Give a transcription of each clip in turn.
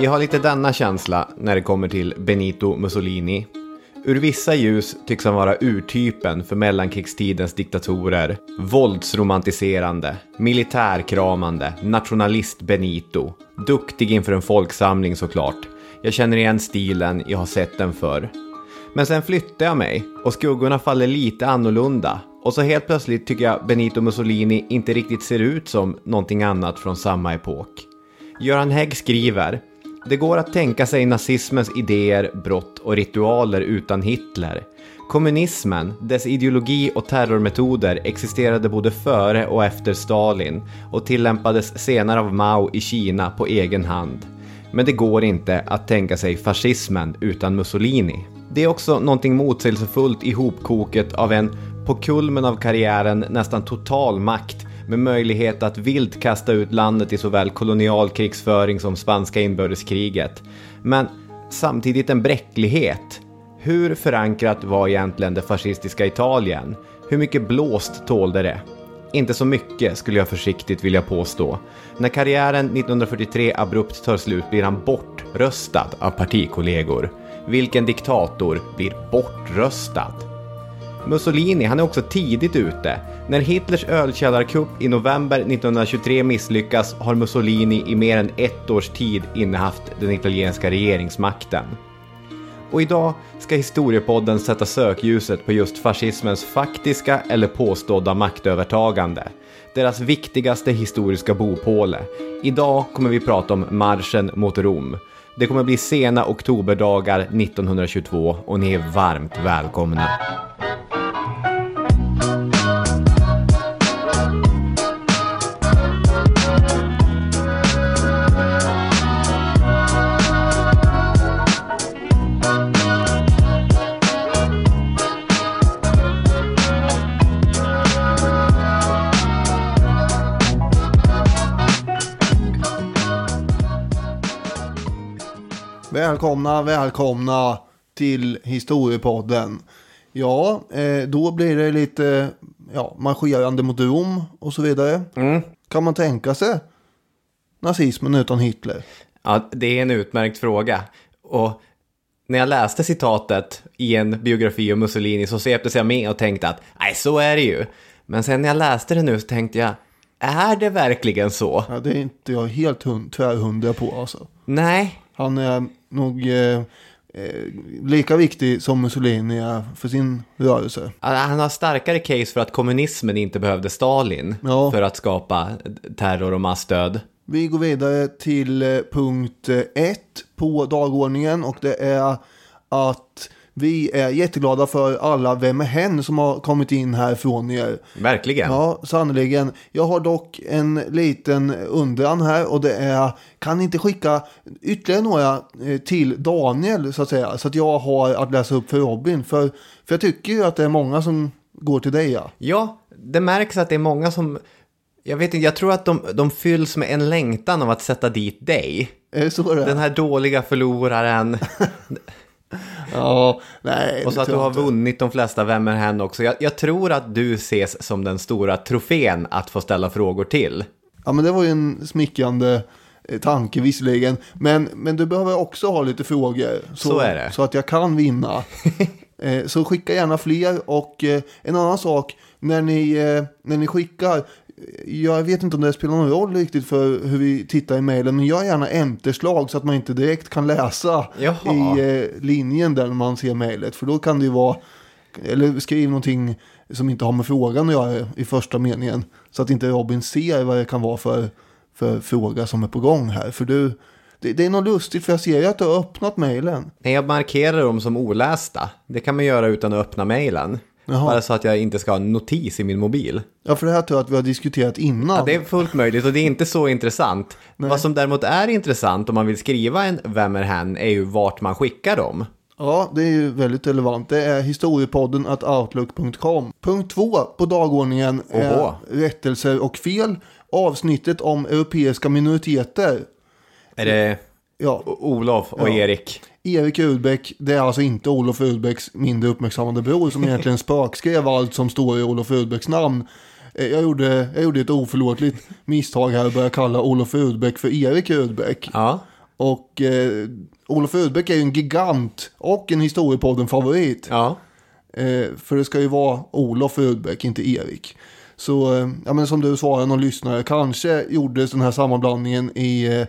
Jag har lite denna känsla när det kommer till Benito Mussolini. Ur vissa ljus tycks han vara urtypen för mellankrigstidens diktatorer. Våldsromantiserande, militärkramande, nationalist Benito. Duktig inför en folksamling såklart. Jag känner igen stilen, jag har sett den förr. Men sen flyttar jag mig och skuggorna faller lite annorlunda. Och så helt plötsligt tycker jag Benito Mussolini inte riktigt ser ut som någonting annat från samma epok. Göran Hägg skriver det går att tänka sig nazismens idéer, brott och ritualer utan Hitler. Kommunismen, dess ideologi och terrormetoder existerade både före och efter Stalin och tillämpades senare av Mao i Kina på egen hand. Men det går inte att tänka sig fascismen utan Mussolini. Det är också någonting motsägelsefullt i hopkoket av en, på kulmen av karriären, nästan total makt med möjlighet att vilt kasta ut landet i såväl kolonial krigsföring som spanska inbördeskriget. Men samtidigt en bräcklighet. Hur förankrat var egentligen det fascistiska Italien? Hur mycket blåst tålde det? Inte så mycket skulle jag försiktigt vilja påstå. När karriären 1943 abrupt tar slut blir han bortröstad av partikollegor. Vilken diktator blir bortröstad? Mussolini, han är också tidigt ute. När Hitlers ölkällarkupp i november 1923 misslyckas har Mussolini i mer än ett års tid innehaft den italienska regeringsmakten. Och idag ska historiepodden sätta sökljuset på just fascismens faktiska eller påstådda maktövertagande. Deras viktigaste historiska bopåle. Idag kommer vi prata om marschen mot Rom. Det kommer bli sena oktoberdagar 1922 och ni är varmt välkomna. Välkomna, välkomna till Historiepodden. Ja, eh, då blir det lite ja, marscherande mot Rom och så vidare. Mm. Kan man tänka sig nazismen utan Hitler? Ja, det är en utmärkt fråga. Och när jag läste citatet i en biografi om Mussolini så sveptes jag med och tänkte att nej, så är det ju. Men sen när jag läste det nu så tänkte jag, är det verkligen så? Ja, det är inte jag helt hund, tvärhundra på alltså. Nej, Han är nog eh, eh, lika viktig som Mussolini är för sin rörelse. han har starkare case för att kommunismen inte behövde Stalin Ja. för att skapa terror och massdöd. Vi går vidare till eh, punkt eh, ett på dagordningen och det är att vi är jätteglada för alla Vem är hen som har kommit in här från er. Verkligen. Ja, sannerligen. Jag har dock en liten undran här och det är kan ni inte skicka ytterligare några eh, till Daniel så att säga så att jag har att läsa upp för Robin för, för jag tycker ju att det är många som går till dig ja. Ja, det märks att det är många som... Jag vet inte, jag tror att de, de fylls med en längtan av att sätta dit dig. Är det så det är? Den här dåliga förloraren. Ja, nej. Och så att du har inte. vunnit de flesta Vem är hen också. Jag, jag tror att du ses som den stora trofén att få ställa frågor till. Ja, men det var ju en smickrande eh, tanke visserligen. Men, men du behöver också ha lite frågor. Så är det. Så att jag kan vinna. eh, så skicka gärna fler. Och eh, en annan sak, när ni, eh, när ni skickar. Jag vet inte om det spelar någon roll riktigt för hur vi tittar i mejlen. Men gör gärna enterslag så att man inte direkt kan läsa Jaha. i eh, linjen där man ser mejlet. För då kan det ju vara, eller skriv någonting som inte har med frågan att göra i första meningen. Så att inte Robin ser vad det kan vara för, för fråga som är på gång här. För du, det, det är något lustigt för jag ser ju att du har öppnat mejlen. Nej, jag markerar dem som olästa. Det kan man göra utan att öppna mejlen. Jaha. Bara så att jag inte ska ha en notis i min mobil. Ja, för det här tror jag att vi har diskuterat innan. Ja, det är fullt möjligt och det är inte så intressant. Vad som däremot är intressant om man vill skriva en Vem är hen är ju vart man skickar dem. Ja, det är ju väldigt relevant. Det är historiepodden at outlook.com. Punkt två på dagordningen är Oho. rättelser och fel. Avsnittet om europeiska minoriteter. Är det Ja, Olof och Ja. Erik? Erik Rudbeck, det är alltså inte Olof Rudbecks mindre uppmärksammade bror som egentligen spökskrev allt som står i Olof Rudbecks namn. Eh, Jag gjorde, jag gjorde ett oförlåtligt misstag här och började kalla Olof Rudbeck för Erik Rudbeck. Ja. Och eh, Olof Rudbeck är ju en gigant och en historiepodden-favorit. Ja. Eh, för det ska ju vara Olof Rudbeck, inte Erik. Så, eh, ja men som du svarade någon lyssnare, kanske gjordes den här sammanblandningen i, eh,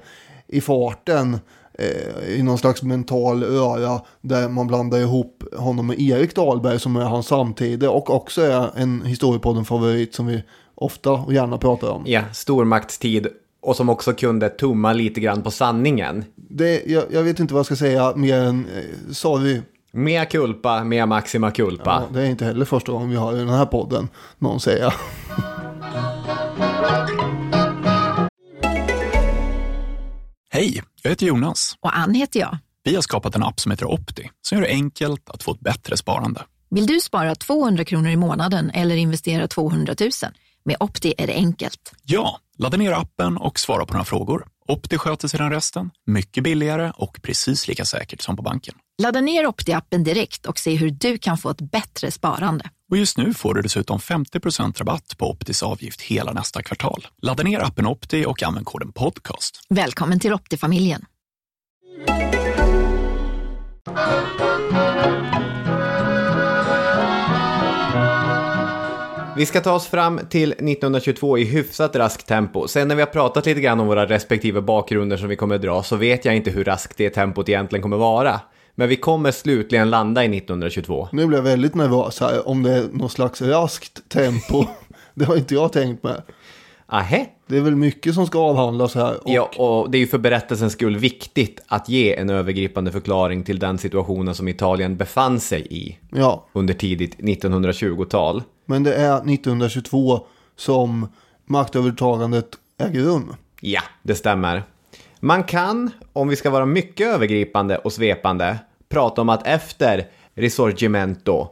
i farten. Eh, I någon slags mental öra där man blandar ihop honom med Erik Dahlberg som är hans samtida och också är en historiepodden-favorit som vi ofta och gärna pratar om. Ja, stormaktstid och som också kunde tumma lite grann på sanningen. Det, jag, jag vet inte vad jag ska säga mer än eh, sorry. Mea culpa, mea maxima culpa. Ja, det är inte heller första gången vi har i den här podden någon säga. Hej, jag heter Jonas. Och Ann heter jag. Vi har skapat en app som heter Opti som gör det enkelt att få ett bättre sparande. Vill du spara 200 kronor i månaden eller investera 200 000? Med Opti är det enkelt. Ja, ladda ner appen och svara på några frågor. Opti sköter sedan resten, mycket billigare och precis lika säkert som på banken. Ladda ner Opti-appen direkt och se hur du kan få ett bättre sparande. Och just nu får du dessutom 50% rabatt på Optis avgift hela nästa kvartal. Ladda ner appen Opti och använd koden podcast. Välkommen till Opti-familjen. Vi ska ta oss fram till 1922 i hyfsat raskt tempo. Sen när vi har pratat lite grann om våra respektive bakgrunder som vi kommer att dra så vet jag inte hur raskt det tempot egentligen kommer vara. Men vi kommer slutligen landa i 1922. Nu blir jag väldigt nervös här om det är något slags raskt tempo. det har inte jag tänkt med. Ahä? Det är väl mycket som ska avhandlas här. Och, Ja, och det är ju för berättelsens skull viktigt att ge en övergripande förklaring till den situationen som Italien befann sig i ja, under tidigt 1920-tal. men det är 1922 som maktövertagandet äger rum. Ja, det stämmer. Man kan, om vi ska vara mycket övergripande och svepande, prata om att efter Risorgimento,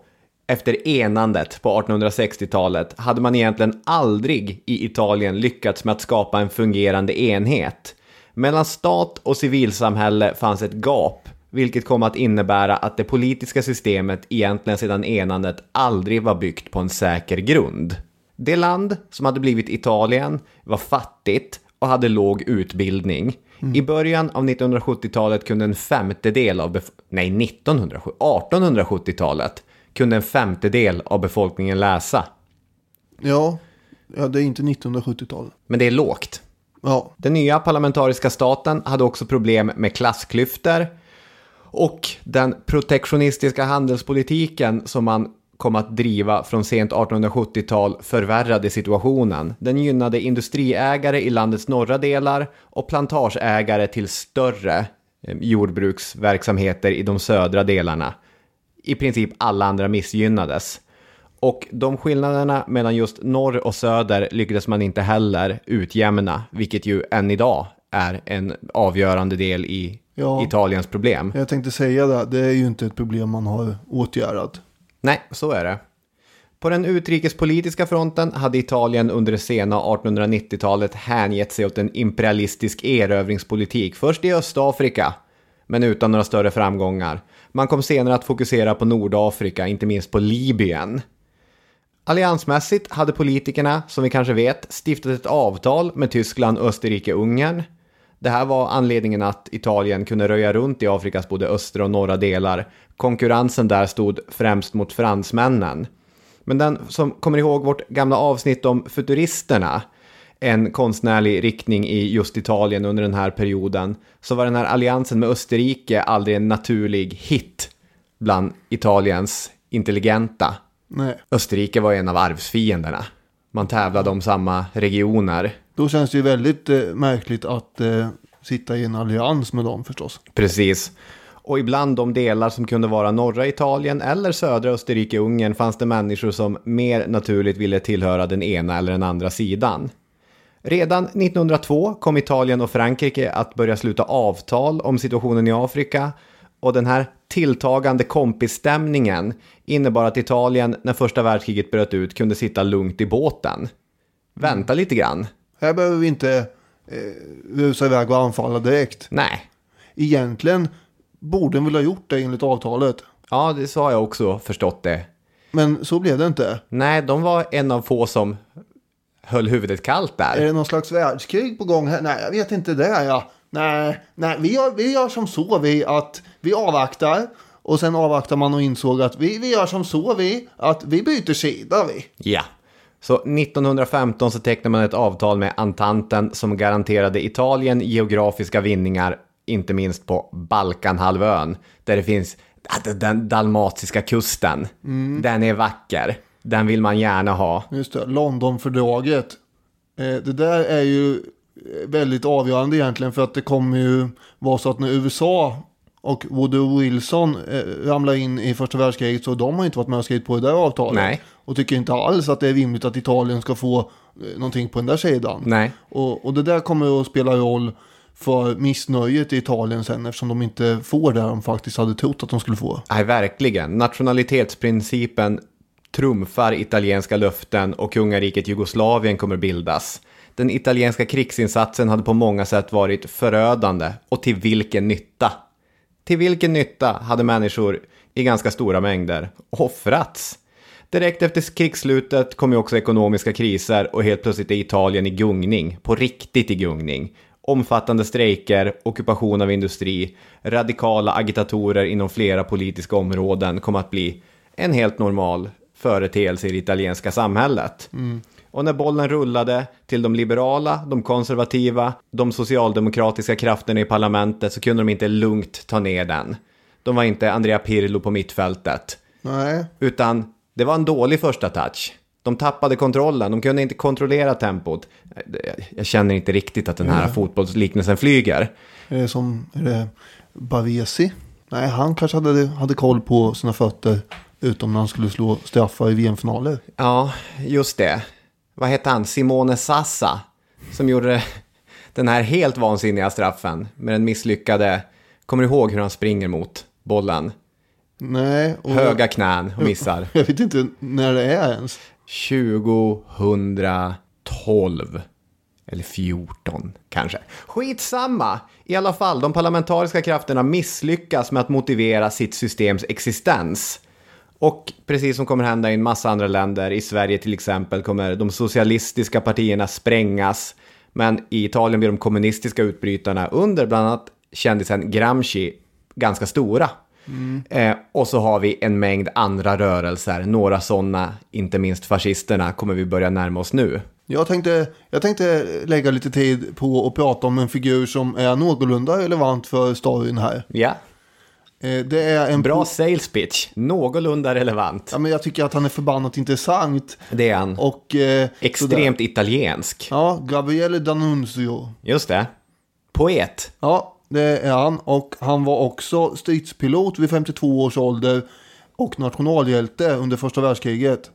efter enandet på 1860-talet, hade man egentligen aldrig i Italien lyckats med att skapa en fungerande enhet. Mellan stat och civilsamhälle fanns ett gap, vilket kom att innebära att det politiska systemet egentligen sedan enandet aldrig var byggt på en säker grund. Det land som hade blivit Italien var fattigt och hade låg utbildning. I början av 1970-talet kunde en femtedel av nej 1970, 1870-talet kunde en femtedel av befolkningen läsa. Ja, ja det är inte 1970-talet. Men det är lågt. Ja, Den nya parlamentariska staten hade också problem med klassklyftor och den protektionistiska handelspolitiken som man kom att driva från sent 1870-tal förvärrade situationen. Den gynnade industriägare i landets norra delar och plantageägare till större eh, jordbruksverksamheter i de södra delarna. I princip alla andra missgynnades. Och de skillnaderna mellan just norr och söder lyckades man inte heller utjämna, vilket ju än idag är en avgörande del i Ja. Italiens problem. jag tänkte säga det. Det är ju inte ett problem man har åtgärdat. Nej, så är det. På den utrikespolitiska fronten hade Italien under det sena 1890-talet hängett sig åt en imperialistisk erövringspolitik, först i Östafrika, men utan några större framgångar. Man kom senare att fokusera på Nordafrika, inte minst på Libyen. Alliansmässigt hade politikerna, som vi kanske vet, stiftat ett avtal med Tyskland, Österrike, Ungern. Det här var anledningen att Italien kunde röja runt i Afrikas både östra och norra delar. Konkurrensen där stod främst mot fransmännen. Men den som kommer ihåg vårt gamla avsnitt om futuristerna, en konstnärlig riktning i just Italien under den här perioden, så var den här alliansen med Österrike aldrig en naturlig hit bland Italiens intelligenta. Nej, Österrike var en av arvsfienderna. Man tävlade om samma regioner då känns det ju väldigt eh, märkligt att eh, sitta i en allians med dem förstås. Precis. Och ibland de delar som kunde vara norra Italien eller södra Österrike-Ungern fanns det människor som mer naturligt ville tillhöra den ena eller den andra sidan. Redan 1902 kom Italien och Frankrike att börja sluta avtal om situationen i Afrika och den här tilltagande kompisstämningen innebar att Italien när första världskriget bröt ut kunde sitta lugnt i båten. Vänta lite grann. Här behöver vi inte eh, rusa iväg och anfalla direkt. Nej, Egentligen borde den väl ha gjort det enligt avtalet. ja det har jag också förstått det. Men så blev det inte. Nej, de var en av få som höll huvudet kallt Är där. det någon slags världskrig på gång här? Nej, jag vet inte det. Ja. Nej, nej vi, gör, vi gör som så vi att vi avvaktar. Och sen avvaktar man och insåg att vi, vi gör som så vi att vi byter sida vi. Ja. Så 1915 så tecknade man ett avtal med Antanten som garanterade Italien geografiska vinningar, inte minst på Balkanhalvön, där det finns den dalmatiska kusten. Den är vacker. Den vill man gärna ha. Just det, Londonfördraget. Eh, det där är ju väldigt avgörande egentligen för att det kommer ju vara så att när USA och Woodrow Wilson eh, ramlar in i första världskriget så de har inte varit med och skrivit på det där avtalet. Nej. Och tycker inte alls att det är rimligt att Italien ska få eh, någonting på den där sidan. Nej. Och, och det där kommer att spela roll för missnöjet i Italien sen eftersom de inte får det de faktiskt hade trott att de skulle få. Nej, verkligen. Nationalitetsprincipen trumfar italienska löften och kungariket Jugoslavien kommer bildas. Den italienska krigsinsatsen hade på många sätt varit förödande och till vilken nytta? Till vilken nytta hade människor i ganska stora mängder offrats? Direkt efter krigsslutet kom ju också ekonomiska kriser och helt plötsligt är Italien i gungning, på riktigt i gungning. Omfattande strejker, ockupation av industri, radikala agitatorer inom flera politiska områden kom att bli en helt normal företeelse i det italienska samhället. Mm. Och när bollen rullade till de liberala, de konservativa, de socialdemokratiska krafterna i parlamentet så kunde de inte lugnt ta ner den. De var inte Andrea Pirlo på mittfältet. Nej, Utan det var en dålig första touch. De tappade kontrollen, de kunde inte kontrollera tempot. Jag känner inte riktigt att den här fotbollsliknelsen flyger. är det som är det Bavesi? Nej, han kanske hade, hade koll på sina fötter utom när han skulle slå straffar i VM-finaler. Ja, just det. Vad hette han? Simone Sassa. Som gjorde den här helt vansinniga straffen med den misslyckade. Kommer du ihåg hur han springer mot bollen? Nej, och Höga knän och missar. jag vet inte när det är ens. 2012. Eller 14 kanske. Skitsamma! I alla fall, de parlamentariska krafterna misslyckas med att motivera sitt systems existens. Och precis som kommer hända i en massa andra länder, i Sverige till exempel, kommer de socialistiska partierna sprängas. Men i Italien blir de kommunistiska utbrytarna under bland annat kändisen Gramsci ganska stora. Eh, och så har vi en mängd andra rörelser, några sådana, inte minst fascisterna, kommer vi börja närma oss nu. Jag tänkte, jag tänkte lägga lite tid på att prata om en figur som är någorlunda relevant för storyn här. Ja, Det är en bra sales pitch, någorlunda relevant. Ja, men jag tycker att han är förbannat intressant. Det är han. Och... Eh, sådär. Extremt italiensk. Ja, Gabriele D'Annunzio. Just det. Poet. Ja, det är han. Och han var också stridspilot vid 52 års ålder. Och nationalhjälte under första världskriget.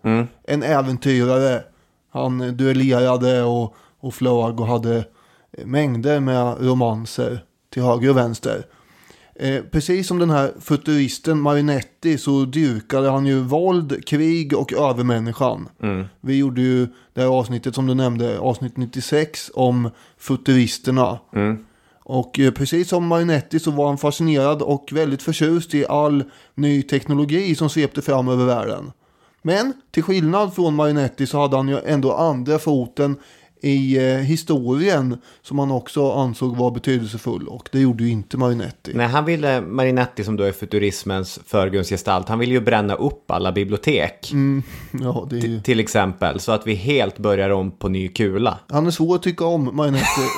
En äventyrare. Han duellerade och, och flög och hade mängder med romanser till höger och vänster. Eh, precis som den här futuristen Marinetti så dyrkade han ju våld, krig och övermänniskan. Vi gjorde ju det här avsnittet som du nämnde, avsnitt 96 om futuristerna. Och eh, precis som Marinetti så var han fascinerad och väldigt förtjust i all ny teknologi som svepte fram över världen. Men till skillnad från Marinetti så hade han ju ändå andra foten i eh, historien som han också ansåg var betydelsefull och det gjorde ju inte Marinetti. Nej, han ville, Marinetti som då är futurismens förgrundsgestalt, han ville ju bränna upp alla bibliotek. Ja, det är ju... Till exempel, så att vi helt börjar om på ny kula. Han är svår att tycka om, Marinetti.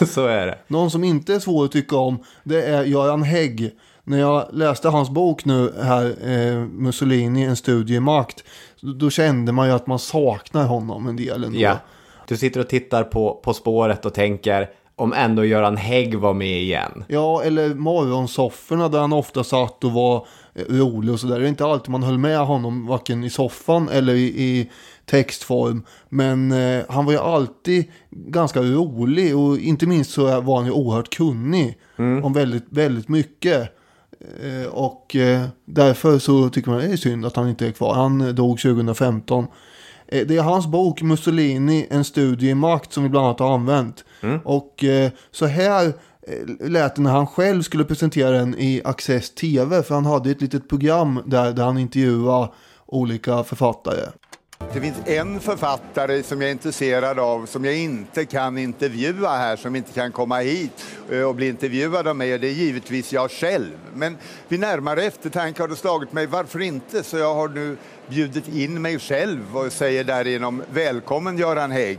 så är det. Någon som inte är svår att tycka om, det är Göran Hägg. När jag läste hans bok nu här, eh, Mussolini, en studie i makt, då kände man ju att man saknar honom en del ändå. Ja. Du sitter och tittar på På spåret och tänker, om ändå Göran Hägg var med igen. Ja, eller morgonsofforna där han ofta satt och var eh, rolig och sådär. Det är inte alltid man höll med honom, varken i soffan eller i, i textform. Men eh, han var ju alltid ganska rolig och inte minst så var han ju oerhört kunnig om väldigt, väldigt mycket. Eh, och eh, därför så tycker man det är synd att han inte är kvar. Han eh, dog 2015. Eh, Det är hans bok Mussolini, en studie i makt som vi bland annat har använt. Och eh, så här lät det när han själv skulle presentera den i Access TV. För han hade ett litet program där, där han intervjuade olika författare. Det finns en författare som jag är intresserad av som jag inte kan intervjua här, som inte kan komma hit eh, och bli intervjuad av mig och det är givetvis jag själv. Men vid närmare eftertanke har det slagit mig varför inte så jag har nu bjudit in mig själv och säger därigenom välkommen Göran Hägg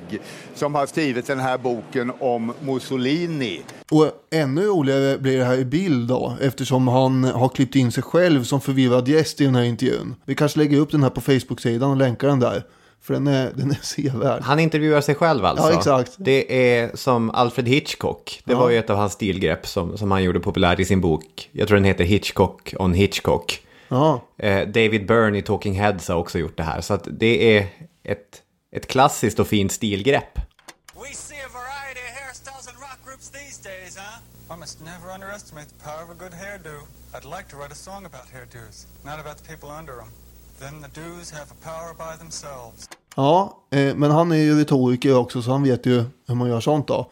som har skrivit den här boken om Mussolini. Och ännu roligare blir det här i bild då, eftersom han har klippt in sig själv som förvirrad gäst i den här intervjun. Vi kanske lägger upp den här på Facebook-sidan och länkar den där. För den är, den är sevärd. Han intervjuar sig själv alltså? Ja, exakt. Det är som Alfred Hitchcock. Det Ja. var ju ett av hans stilgrepp som, som han gjorde populärt i sin bok. Jag tror den heter Hitchcock on Hitchcock. Ja, Eh, David Byrne i Talking Heads har också gjort det här. Så att det är ett, ett klassiskt och fint stilgrepp. We see a variety of hairstyles in rock groups these days, huh? One must never underestimate the power of a good hairdo. I'd like to write a song about hairdos, not about the people under them. Then the do's have a power by themselves. ja eh, men han är ju retoriker också så han vet ju hur man gör sånt då.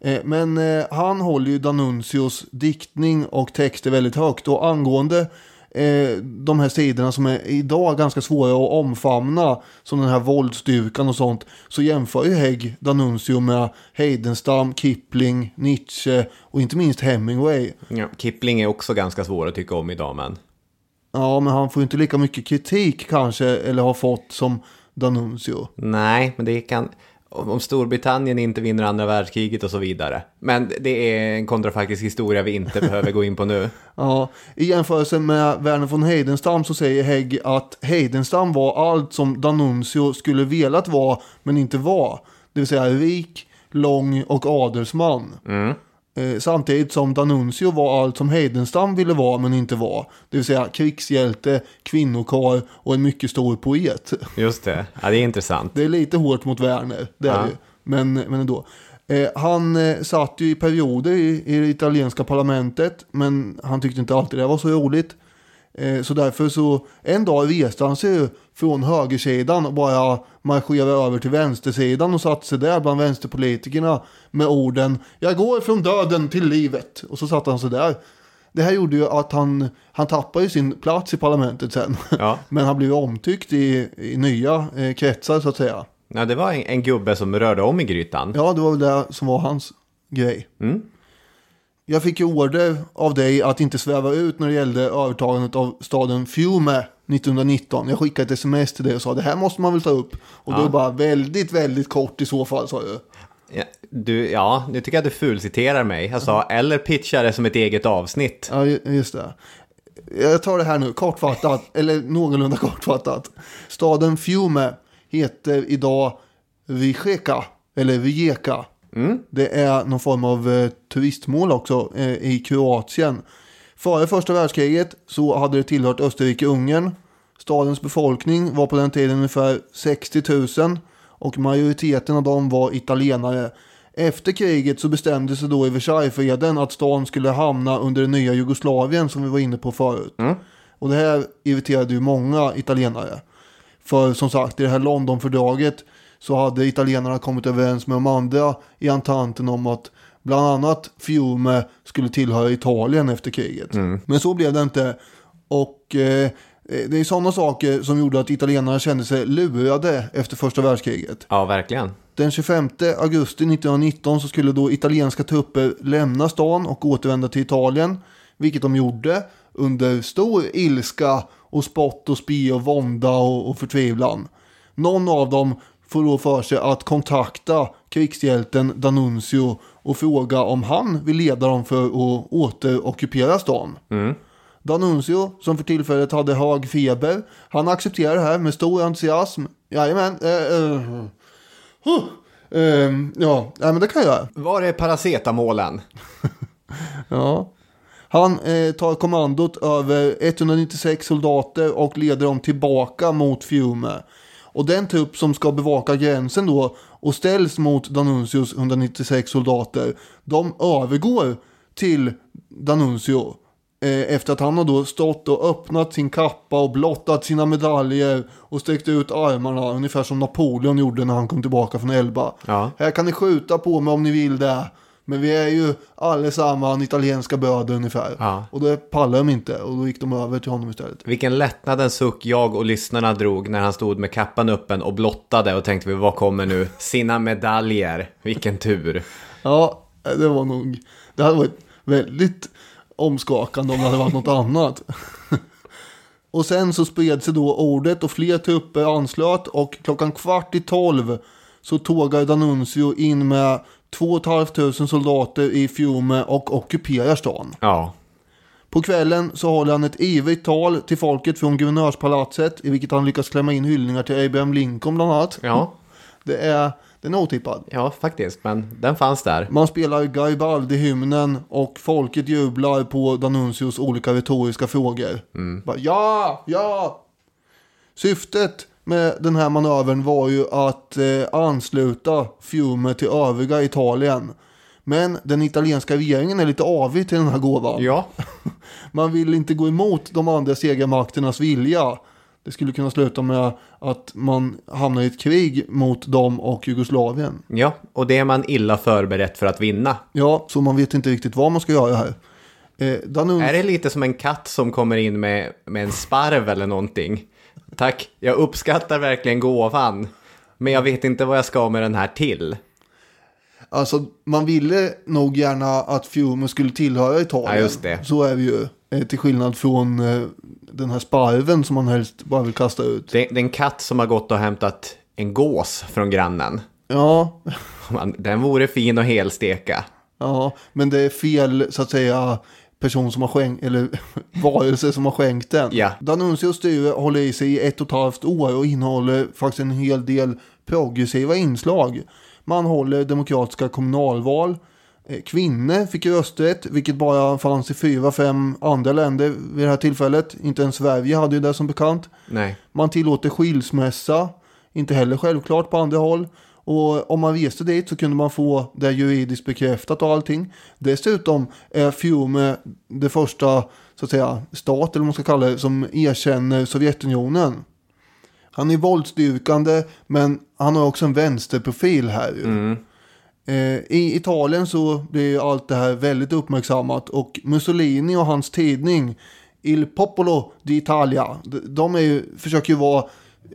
Eh, men eh, han håller ju Danuncios diktning och texter väldigt högt. Och angående eh, de här sidorna som är idag ganska svåra att omfamna, som den här våldsstyrkan och sånt, så jämför ju Hägg Danuncio med Heidenstam, Kipling, Nietzsche och inte minst Hemingway. Ja, Kipling är också ganska svår att tycka om idag, men... Ja, men han får ju inte lika mycket kritik kanske, eller har fått som Danuncio. Nej, men det kan... Om Storbritannien inte vinner andra världskriget och så vidare. Men det är en kontrafaktisk historia vi inte behöver gå in på nu. Ja, I jämförelse med Verner von Heidenstam så säger Hägg att Heidenstam var allt som Danuncio skulle velat vara men inte var. Det vill säga rik, lång och adelsman. Eh, samtidigt som Danuncio var allt som Heidenstam ville vara men inte var. Det vill säga krigshjälte, kvinnokar och en mycket stor poet. Just det. Ja, det är intressant. Det är lite hårt mot Werner, det är Ja. det ju. Men, men ändå. Eh, han eh, satt ju i perioder i, i det italienska parlamentet, men han tyckte inte alltid det var så roligt. Eh, så därför så, en dag reste han sig från högersidan och bara marscherade över till vänstersidan och satte sig där bland vänsterpolitikerna med orden Jag går från döden till livet. Och så satte han sig där. Det här gjorde ju att han, han tappade sin plats i parlamentet sen. Ja. Men han blev omtyckt i, i nya eh, kretsar så att säga. Ja, det var en, en gubbe som rörde om i grytan. Ja, det var väl det som var hans grej. Jag fick ju order av dig att inte sväva ut när det gällde övertagandet av staden Fiume 1919. Jag skickade ett sms till dig och sa det här måste man väl ta upp. Och då bara väldigt, väldigt kort i så fall sa du. Ja, du, ja, nu tycker jag att du fulciterar mig. Jag sa, eller pitcha det som ett eget avsnitt. Ja, ju- just det. Jag tar det här nu, kortfattat, eller någorlunda kortfattat. Staden Fiume heter idag Rijeka, eller Rijeka. Det är någon form av eh, turistmål också eh, i Kroatien. Före första världskriget så hade det tillhört Österrike-Ungern. Stadens befolkning var på den tiden ungefär 60 000 och majoriteten av dem var italienare. Efter kriget så bestämde sig då i Versaillesfreden att stan skulle hamna under det nya Jugoslavien som vi var inne på förut. Och det här irriterade ju många italienare. För som sagt, i det här Londonfördraget så hade italienarna kommit överens med de andra i entanten om att bland annat Fiume skulle tillhöra Italien efter kriget. Men så blev det inte. Och eh, det är sådana saker som gjorde att italienarna kände sig lurade efter första världskriget. Ja, verkligen. Den 25 augusti 1919 så skulle då italienska trupper lämna stan och återvända till Italien. Vilket de gjorde under stor ilska och spott och spe och vånda och, och förtvivlan. Någon av dem får då för sig att kontakta krigshjälten Danuncio och fråga om han vill leda dem för att återockupera stan. Danuncio, som för tillfället hade hög feber, han accepterar det här med stor entusiasm. Jajamän, eh, eh, huh, eh, ja, nej, men det kan jag göra. Var är paracetamolen? Ja. Han eh, tar kommandot över 196 soldater och leder dem tillbaka mot Fiume. Och den trupp som ska bevaka gränsen då och ställs mot Danuncios 196 soldater, de övergår till Danuncio. Eh, efter att han har då stått och öppnat sin kappa och blottat sina medaljer och sträckt ut armarna ungefär som Napoleon gjorde när han kom tillbaka från Elba. Ja. Här kan ni skjuta på mig om ni vill det. Men vi är ju allesammans italienska bröder ungefär. Ja. Och det pallade de inte och då gick de över till honom istället. Vilken lättnadens suck jag och lyssnarna drog när han stod med kappan öppen och blottade och tänkte vi vad kommer nu? Sina medaljer. Vilken tur. Ja, det var nog... Det hade varit väldigt omskakande om det hade varit något annat. och sen så spred sig då ordet och fler trupper anslöt och klockan kvart i tolv så tågar D'Annunzio in med 2 500 soldater i Fiume och ockuperar stan. Ja, På kvällen så håller han ett ivrigt tal till folket från guvernörspalatset i vilket han lyckas klämma in hyllningar till Abraham Lincoln bland annat. ja, Det är, den är otippad. ja faktiskt. Men den fanns där. Man spelar Garibaldi-hymnen och folket jublar på Danuncios olika retoriska frågor. Bara, ja, ja! Syftet med den här manövern var ju att eh, ansluta Fiume till övriga Italien. Men den italienska regeringen är lite avig till den här gåvan. Ja, Man vill inte gå emot de andra segermakternas vilja. Det skulle kunna sluta med att man hamnar i ett krig mot dem och Jugoslavien. ja, och det är man illa förberett för att vinna. Ja, så man vet inte riktigt vad man ska göra här. Eh, Danun... Är det lite som en katt som kommer in med, med en sparv eller någonting? Tack, jag uppskattar verkligen gåvan. Men jag vet inte vad jag ska med den här till. Alltså, man ville nog gärna att Fiume skulle tillhöra Italien. Ja, just det. Så är vi ju. Eh, till skillnad från eh, den här sparven som man helst bara vill kasta ut. Det, det är en katt som har gått och hämtat en gås från grannen. Ja, Den vore fin att helsteka. ja, men det är fel så att säga person som har skänkt, eller varelse som har skänkt den. Ja. Danuncios styre håller i sig i ett och ett halvt år och innehåller faktiskt en hel del progressiva inslag. Man håller demokratiska kommunalval. Eh, Kvinnor fick rösträtt, vilket bara fanns i fyra, fem andra länder vid det här tillfället. Inte ens Sverige hade ju det som bekant. Nej. Man tillåter skilsmässa, inte heller självklart på andra håll. Och om man reste dit så kunde man få det juridiskt bekräftat och allting. Dessutom är Fiume det första så att säga, stat, eller vad man ska kalla det, som erkänner Sovjetunionen. Han är våldsdyrkande, men han har också en vänsterprofil här. ju. Eh, I Italien så blir allt det här väldigt uppmärksammat och Mussolini och hans tidning Il Popolo d'Italia, de är ju, försöker ju vara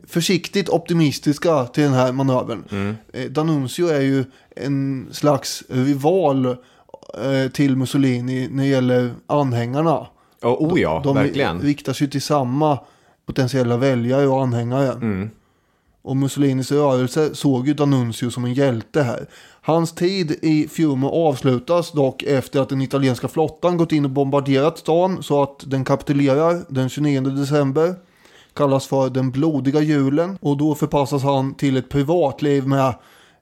försiktigt optimistiska till den här manövern. Eh, D'Annunzio är ju en slags rival eh, till Mussolini när det gäller anhängarna. Och, oh ja, De verkligen. riktar sig till samma potentiella väljare och anhängare. Mm. Och Mussolinis rörelse såg ju D'Annunzio som en hjälte här. Hans tid i Fiume avslutas dock efter att den italienska flottan gått in och bombarderat stan så att den kapitulerar den 29 december. Kallas för den blodiga julen och då förpassas han till ett privatliv med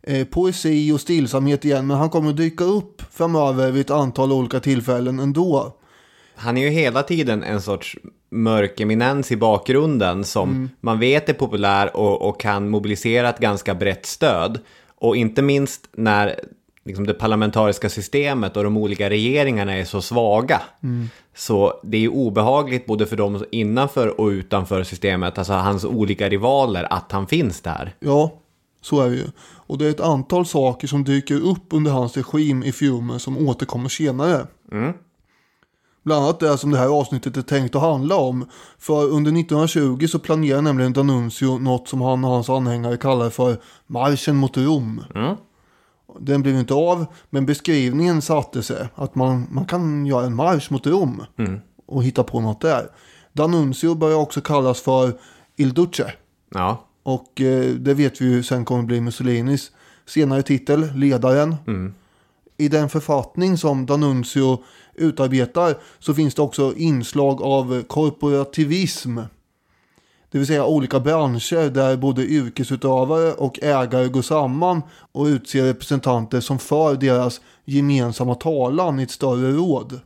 eh, poesi och stillsamhet igen. Men han kommer att dyka upp framöver vid ett antal olika tillfällen ändå. Han är ju hela tiden en sorts mörk eminens i bakgrunden som man vet är populär och, och kan mobilisera ett ganska brett stöd. Och inte minst när liksom, det parlamentariska systemet och de olika regeringarna är så svaga. Så det är ju obehagligt både för dem innanför och utanför systemet, alltså hans olika rivaler, att han finns där. Ja, så är det ju. Och det är ett antal saker som dyker upp under hans regim i Fiume som återkommer senare. Bland annat det som det här avsnittet är tänkt att handla om. För under 1920 så planerar nämligen D'Annunzio något som han och hans anhängare kallar för marschen mot Rom. Den blev inte av, men beskrivningen satte sig. Att man, man kan göra en marsch mot Rom och hitta på något där. D'Annunzio börjar också kallas för Il Duce. Ja, Och eh, det vet vi ju sen kommer bli Mussolinis senare titel, ledaren. I den författning som D'Annunzio utarbetar så finns det också inslag av korporativism. Det vill säga olika branscher där både yrkesutövare och ägare går samman och utser representanter som för deras gemensamma talan i ett större råd.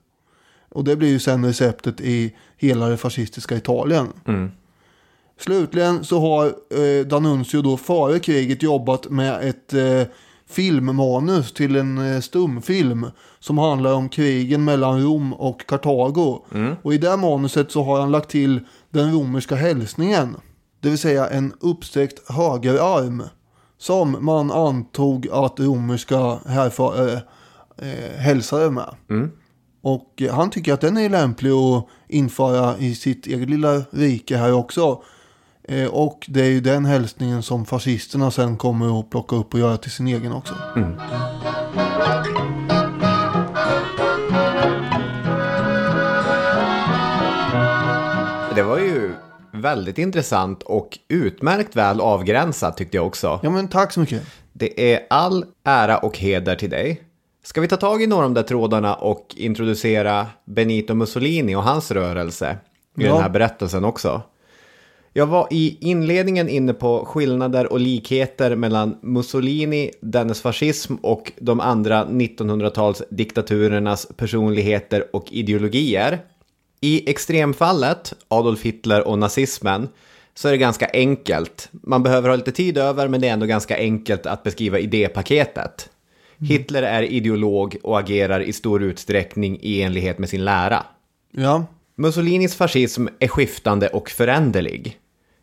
Och det blir ju sen receptet i hela det fascistiska Italien. Slutligen så har eh, D'Annunzio då före kriget jobbat med ett eh, filmmanus till en eh, stumfilm som handlar om krigen mellan Rom och Kartago. Och i det manuset så har han lagt till den romerska hälsningen. Det vill säga en uppsträckt högerarm. Som man antog att romerska härförare eh, hälsare med. Och eh, han tycker att den är lämplig att införa i sitt eget lilla rike här också. Eh, och det är ju den hälsningen som fascisterna sen kommer att plocka upp och göra till sin egen också. Det var ju väldigt intressant och utmärkt väl avgränsat tyckte jag också. Ja men tack så mycket. Det är all ära och heder till dig. Ska vi ta tag i några av de där trådarna och introducera Benito Mussolini och hans rörelse i Ja. den här berättelsen också? Jag var i inledningen inne på skillnader och likheter mellan Mussolini, dennes fascism och de andra 1900-tals diktaturernas personligheter och ideologier. I extremfallet, Adolf Hitler och nazismen, så är det ganska enkelt. Man behöver ha lite tid över, men det är ändå ganska enkelt att beskriva idépaketet. Hitler är ideolog och agerar i stor utsträckning i enlighet med sin lära. Ja. Mussolinis fascism är skiftande och föränderlig.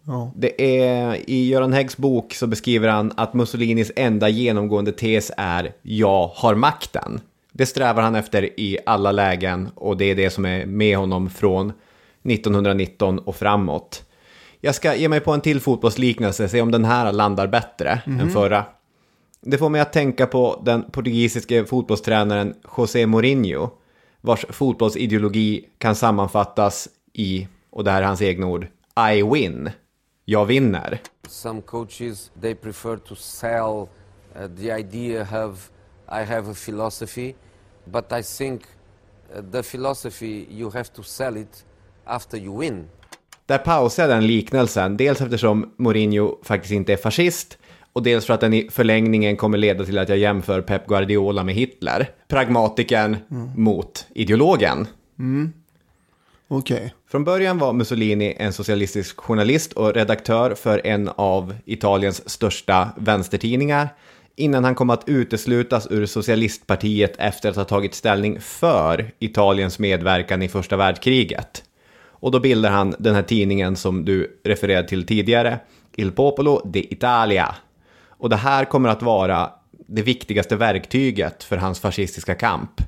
Ja. Det är, I Göran Häggs bok så beskriver han att Mussolinis enda genomgående tes är “jag har makten”. Det strävar han efter i alla lägen och det är det som är med honom från 1919 och framåt. Jag ska ge mig på en till fotbollsliknelse, se om den här landar bättre än förra. Det får mig att tänka på den portugisiske fotbollstränaren José Mourinho, vars fotbollsideologi kan sammanfattas i, och det här är hans egna ord, I win. Jag vinner. Some coaches they prefer to sell uh, the idea of I have a philosophy, but I think uh, the philosophy you have to sell it after you win. Där pausar jag den liknelsen, dels eftersom Mourinho faktiskt inte är fascist och dels för att den i förlängningen kommer leda till att jag jämför Pep Guardiola med Hitler. Pragmatikern mot ideologen. Okej. Från början var Mussolini en socialistisk journalist och redaktör för en av Italiens största vänstertidningar innan han kom att uteslutas ur socialistpartiet efter att ha tagit ställning för Italiens medverkan i första världskriget. Och då bildar han den här tidningen som du refererade till tidigare, Il Popolo de Italia. Och det här kommer att vara det viktigaste verktyget för hans fascistiska kamp.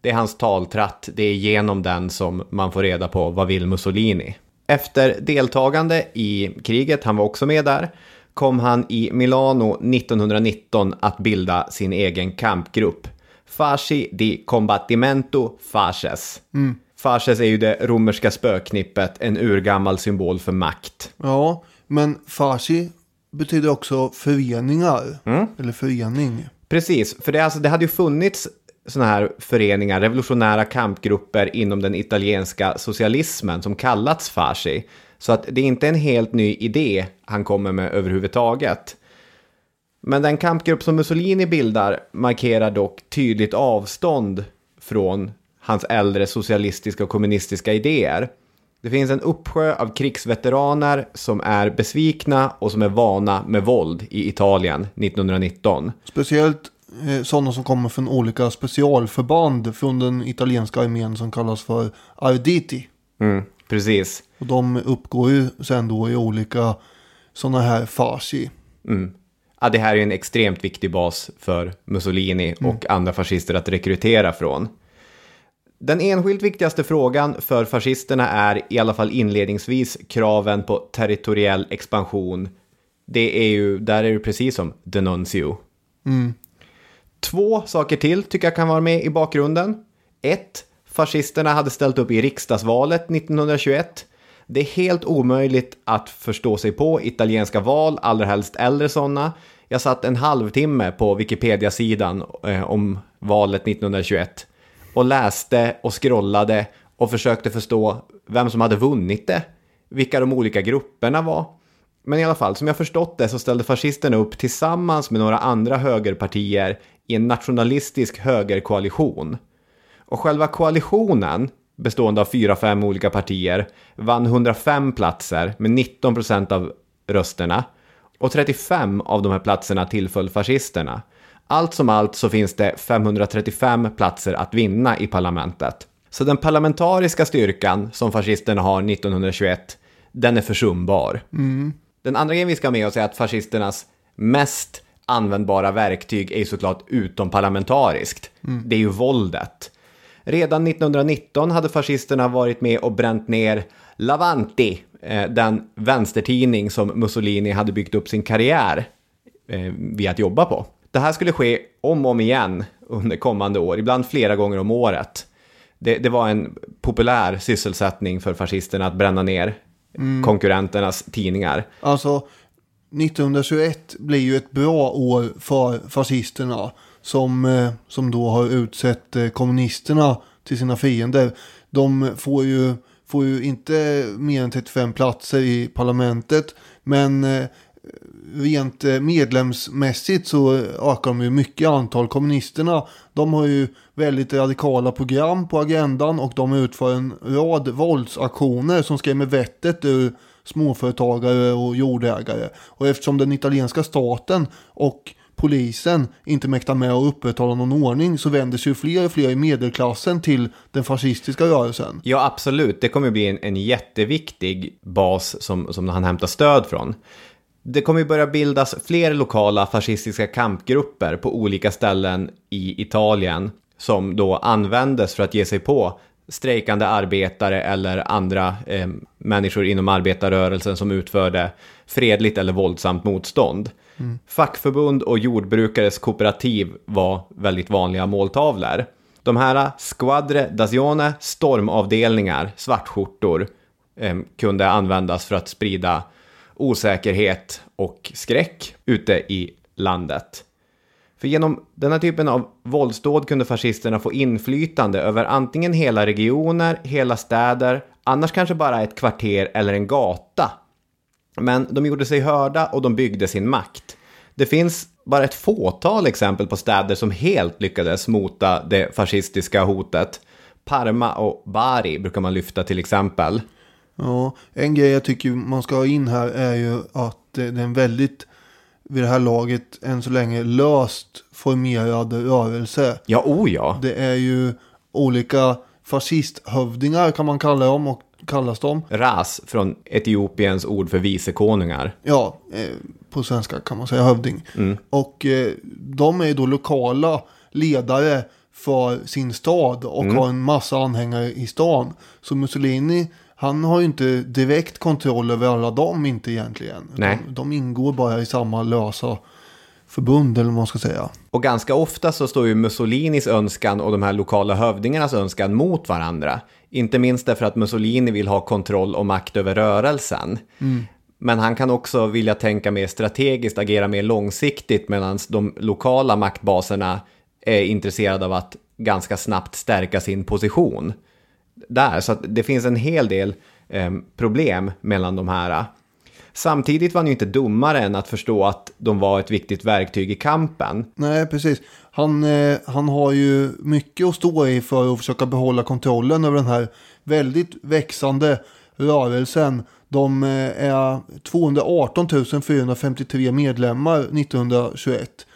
Det är hans taltratt, det är genom den som man får reda på vad vill Mussolini. Efter deltagande i kriget, han var också med där, kom han i Milano 1919 att bilda sin egen kampgrupp. Fasci di combattimento fasces. Fasces är ju det romerska spöknippet, en urgammal symbol för makt. Ja, men Farsi betyder också föreningar. Eller förening. Precis, för det, alltså, det hade ju funnits sådana här föreningar, revolutionära kampgrupper inom den italienska socialismen som kallats fasci. Så att det är inte en helt ny idé han kommer med överhuvudtaget. Men den kampgrupp som Mussolini bildar markerar dock tydligt avstånd från hans äldre socialistiska och kommunistiska idéer. Det finns en uppsjö av krigsveteraner som är besvikna och som är vana med våld i Italien 1919. Speciellt eh, sådana som kommer från olika specialförband från den italienska armén som kallas för Arditi. Mm, precis. Och de uppgår ju sen då i olika sådana här Farsi. Ja, det här är en extremt viktig bas för Mussolini och andra fascister att rekrytera från. Den enskilt viktigaste frågan för fascisterna är i alla fall inledningsvis kraven på territoriell expansion. Det är ju, där är det precis som Denuncio. Två saker till tycker jag kan vara med i bakgrunden. Ett, fascisterna hade ställt upp i riksdagsvalet 1921. Det är helt omöjligt att förstå sig på italienska val, allra helst äldre sådana. Jag satt en halvtimme på Wikipedia-sidan eh, om valet 1921 och läste och scrollade och försökte förstå vem som hade vunnit det, vilka de olika grupperna var. Men i alla fall, som jag förstått det så ställde fascisterna upp tillsammans med några andra högerpartier i en nationalistisk högerkoalition. Och själva koalitionen, bestående av fyra, fem olika partier, vann 105 platser med 19 procent av rösterna. Och 35 av de här platserna tillföll fascisterna. Allt som allt så finns det 535 platser att vinna i parlamentet. Så den parlamentariska styrkan som fascisterna har 1921, den är försumbar. Den andra grejen vi ska ha med oss är att fascisternas mest användbara verktyg är ju såklart utomparlamentariskt. Det är ju våldet. Redan 1919 hade fascisterna varit med och bränt ner Lavanti, eh, den vänstertidning som Mussolini hade byggt upp sin karriär eh, via att jobba på. Det här skulle ske om och om igen under kommande år, ibland flera gånger om året. Det, det var en populär sysselsättning för fascisterna att bränna ner konkurrenternas tidningar. Alltså 1921 blir ju ett bra år för fascisterna. Som, eh, som då har utsett eh, kommunisterna till sina fiender. De får ju, får ju inte mer än 35 platser i parlamentet. Men eh, rent medlemsmässigt så ökar de ju mycket antal. Kommunisterna, de har ju väldigt radikala program på agendan och de utför en rad våldsaktioner som skrämmer vettet ur småföretagare och jordägare. Och eftersom den italienska staten och polisen inte mäktar med att upprätthålla någon ordning så vänder sig ju fler och fler i medelklassen till den fascistiska rörelsen. Ja, absolut. Det kommer bli en, en jätteviktig bas som, som han hämtar stöd från. Det kommer ju börja bildas fler lokala fascistiska kampgrupper på olika ställen i Italien som då användes för att ge sig på strejkande arbetare eller andra eh, människor inom arbetarrörelsen som utförde fredligt eller våldsamt motstånd. Fackförbund och jordbrukares kooperativ var väldigt vanliga måltavlor. De här Squadre d'Azione, stormavdelningar, svartskjortor, eh, kunde användas för att sprida osäkerhet och skräck ute i landet. För genom den här typen av våldsdåd kunde fascisterna få inflytande över antingen hela regioner, hela städer, annars kanske bara ett kvarter eller en gata. Men de gjorde sig hörda och de byggde sin makt. Det finns bara ett fåtal exempel på städer som helt lyckades mota det fascistiska hotet. Parma och Bari brukar man lyfta till exempel. Ja, en grej jag tycker man ska ha in här är ju att eh, det är en väldigt, vid det här laget, än så länge löst formerad rörelse. Ja, o ja. Det är ju olika fascisthövdingar kan man kalla dem och kallas de. Ras från Etiopiens ord för vicekonungar. Ja, eh, på svenska kan man säga hövding. Och eh, de är ju då lokala ledare för sin stad och har en massa anhängare i stan. Så Mussolini, han har ju inte direkt kontroll över alla dem inte egentligen. Nej. De, de ingår bara i samma lösa förbund eller vad man ska säga. Och ganska ofta så står ju Mussolinis önskan och de här lokala hövdingarnas önskan mot varandra. Inte minst därför att Mussolini vill ha kontroll och makt över rörelsen. Men han kan också vilja tänka mer strategiskt, agera mer långsiktigt medan de lokala maktbaserna är intresserade av att ganska snabbt stärka sin position. Där, så att det finns en hel del eh, problem mellan de här. Samtidigt var han ju inte dummare än att förstå att de var ett viktigt verktyg i kampen. Nej, precis. Han, eh, han har ju mycket att stå i för att försöka behålla kontrollen över den här väldigt växande rörelsen. De eh, är 218 453 medlemmar 1921.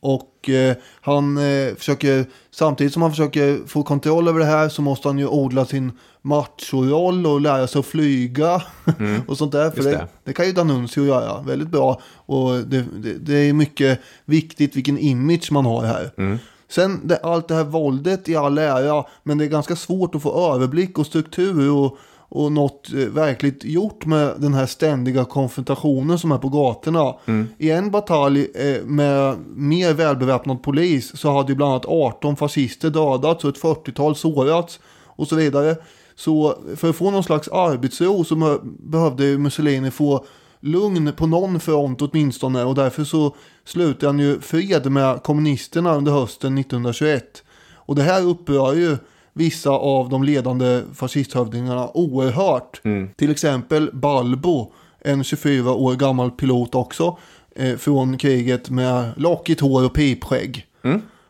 Och eh, han eh, försöker, samtidigt som han försöker få kontroll över det här så måste han ju odla sin machoroll och lära sig att flyga och sånt där. För det. det. Det, kan ju D'Annunzio göra väldigt bra. Och det, det, är mycket viktigt vilken image man har här. Sen det, allt det här våldet i all ära, men det är ganska svårt att få överblick och struktur och, och något eh, verkligt gjort med den här ständiga konfrontationen som är på gatorna. I en batalj eh, med mer välbeväpnad polis så hade ju bland annat 18 fascister dödats och ett 40-tal sårats och så vidare. Så för att få någon slags arbetsro så be- behövde Mussolini få lugn på någon front åtminstone och därför så slutade han ju fred med kommunisterna under hösten 1921. Och det här upprör ju vissa av de ledande fascisthövdingarna oerhört. Till exempel Balbo, en 24 år gammal pilot också, eh, från kriget med lockigt hår och pipskägg.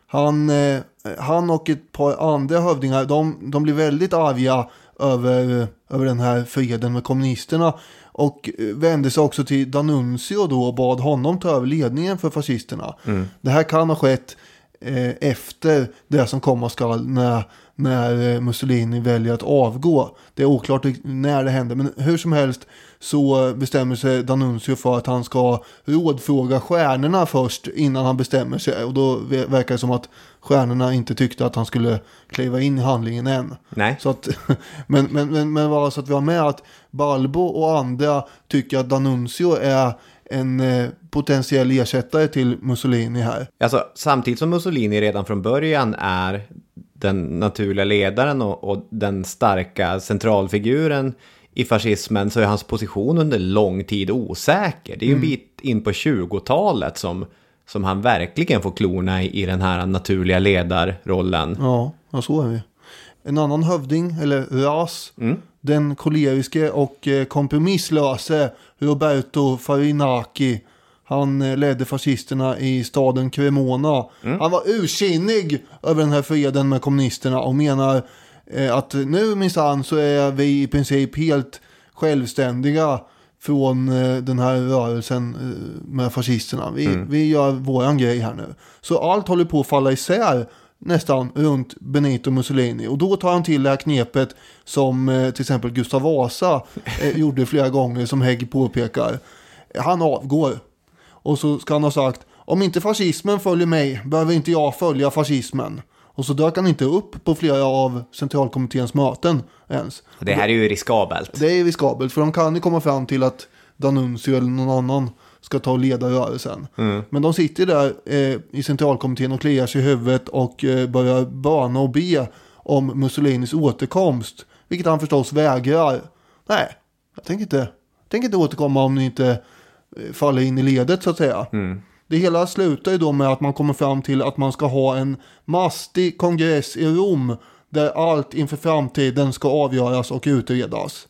Han, eh, han och ett par andra hövdingar, de, de blir väldigt arga över, över den här freden med kommunisterna. Och vände sig också till D'Annunzio då och bad honom ta över ledningen för fascisterna. Det här kan ha skett eh, efter det som komma skall när, när eh, Mussolini väljer att avgå. Det är oklart när det händer, men hur som helst så bestämmer sig D'Annunzio för att han ska rådfråga stjärnorna först innan han bestämmer sig. Och då verkar det som att stjärnorna inte tyckte att han skulle kliva in i handlingen än. Nej. Så att, men, men, men, men bara så att vi har med att Balbo och andra tycker att D'Annunzio är en eh, potentiell ersättare till Mussolini här. Alltså, samtidigt som Mussolini redan från början är den naturliga ledaren och, och den starka centralfiguren i fascismen så är hans position under lång tid osäker. Det är ju en bit in på 20-talet som, som han verkligen får klorna i, i den här naturliga ledarrollen. Ja, ja så är vi. En annan hövding, eller ras, den koleriske och eh, kompromisslöse Roberto Farinaki. Han eh, ledde fascisterna i staden Cremona. Han var ursinnig över den här freden med kommunisterna och menar eh, att nu minsann så är vi i princip helt självständiga från eh, den här rörelsen med fascisterna. Vi, vi gör våran grej här nu. Så allt håller på att falla isär nästan runt Benito Mussolini. Och då tar han till det här knepet som eh, till exempel Gustav Vasa eh, gjorde flera gånger som Hägg påpekar. Han avgår. Och så ska han ha sagt om inte fascismen följer mig behöver inte jag följa fascismen. Och så dök han inte upp på flera av centralkommitténs möten ens. Det här är ju riskabelt. Det är riskabelt för de kan ju komma fram till att D'Annunzio eller någon annan ska ta och leda rörelsen. Men de sitter där eh, i centralkommittén och kliar sig i huvudet och eh, börjar bana och be om Mussolinis återkomst. Vilket han förstås vägrar. Nej, jag tänker inte, jag tänker inte återkomma om ni inte faller in i ledet så att säga. Det hela slutar ju då med att man kommer fram till att man ska ha en mastig kongress i Rom där allt inför framtiden ska avgöras och utredas.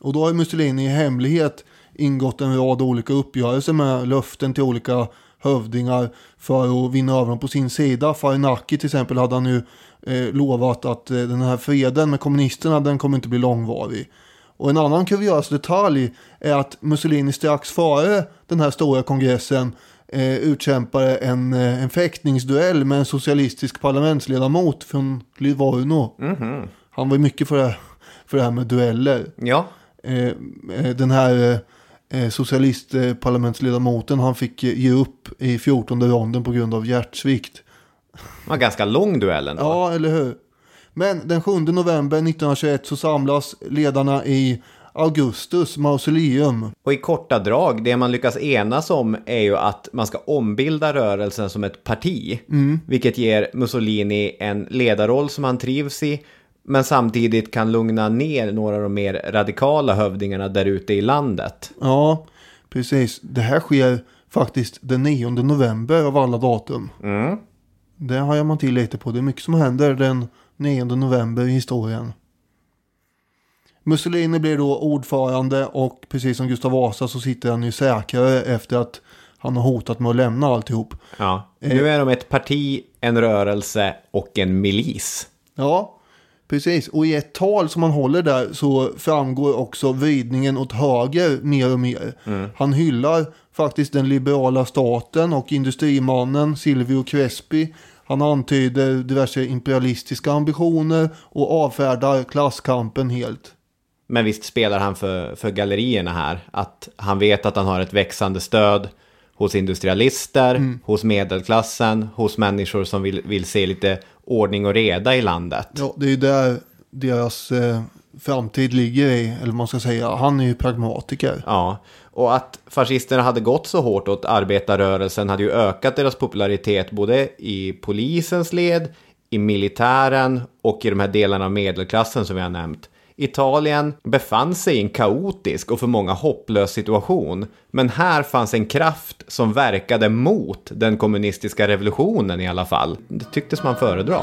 Och då har Mussolini i hemlighet ingått en rad olika uppgörelser med löften till olika hövdingar för att vinna över dem på sin sida. Farinaki till exempel hade han ju eh, lovat att eh, den här freden med kommunisterna den kommer inte bli långvarig. Och en annan kuriös detalj är att Mussolini strax före den här stora kongressen eh, utkämpade en, eh, en fäktningsduell med en socialistisk parlamentsledamot från Livorno. Han var ju mycket för det, för det här med dueller. Ja, Eh, eh, den här eh, socialistparlamentsledamoten han fick eh, ge upp i 14 ronden på grund av hjärtsvikt. det var ganska lång duell ändå. Ja, eller hur? Men den 7 november 1921 så samlas ledarna i Augustus mausoleum. Och i korta drag, det man lyckas enas om är ju att man ska ombilda rörelsen som ett parti. Vilket ger Mussolini en ledarroll som han trivs i. Men samtidigt kan lugna ner några av de mer radikala hövdingarna där ute i landet. Ja, precis. Det här sker faktiskt den 9 november av alla datum. Det har man till lite på. Det är mycket som händer den 9 november i historien. Mussolini blir då ordförande och precis som Gustav Vasa så sitter han ju säkrare efter att han har hotat med att lämna alltihop. Ja. Nu är de ett parti, en rörelse och en milis. Ja, precis. Och i ett tal som han håller där så framgår också vridningen åt höger mer och mer. Han hyllar faktiskt den liberala staten och industrimannen Silvio Crespi. Han antyder diverse imperialistiska ambitioner och avfärdar klasskampen helt. Men visst spelar han för, för gallerierna här. Att han vet att han har ett växande stöd hos industrialister, hos medelklassen, hos människor som vill, vill se lite ordning och reda i landet. Ja, det är ju där deras eh, framtid ligger i, eller man ska säga. Han är ju pragmatiker. Ja, och att fascisterna hade gått så hårt åt arbetarrörelsen hade ju ökat deras popularitet både i polisens led, i militären och i de här delarna av medelklassen som vi har nämnt. Italien befann sig i en kaotisk och för många hopplös situation. Men här fanns en kraft som verkade mot den kommunistiska revolutionen i alla fall. Det tycktes man föredra.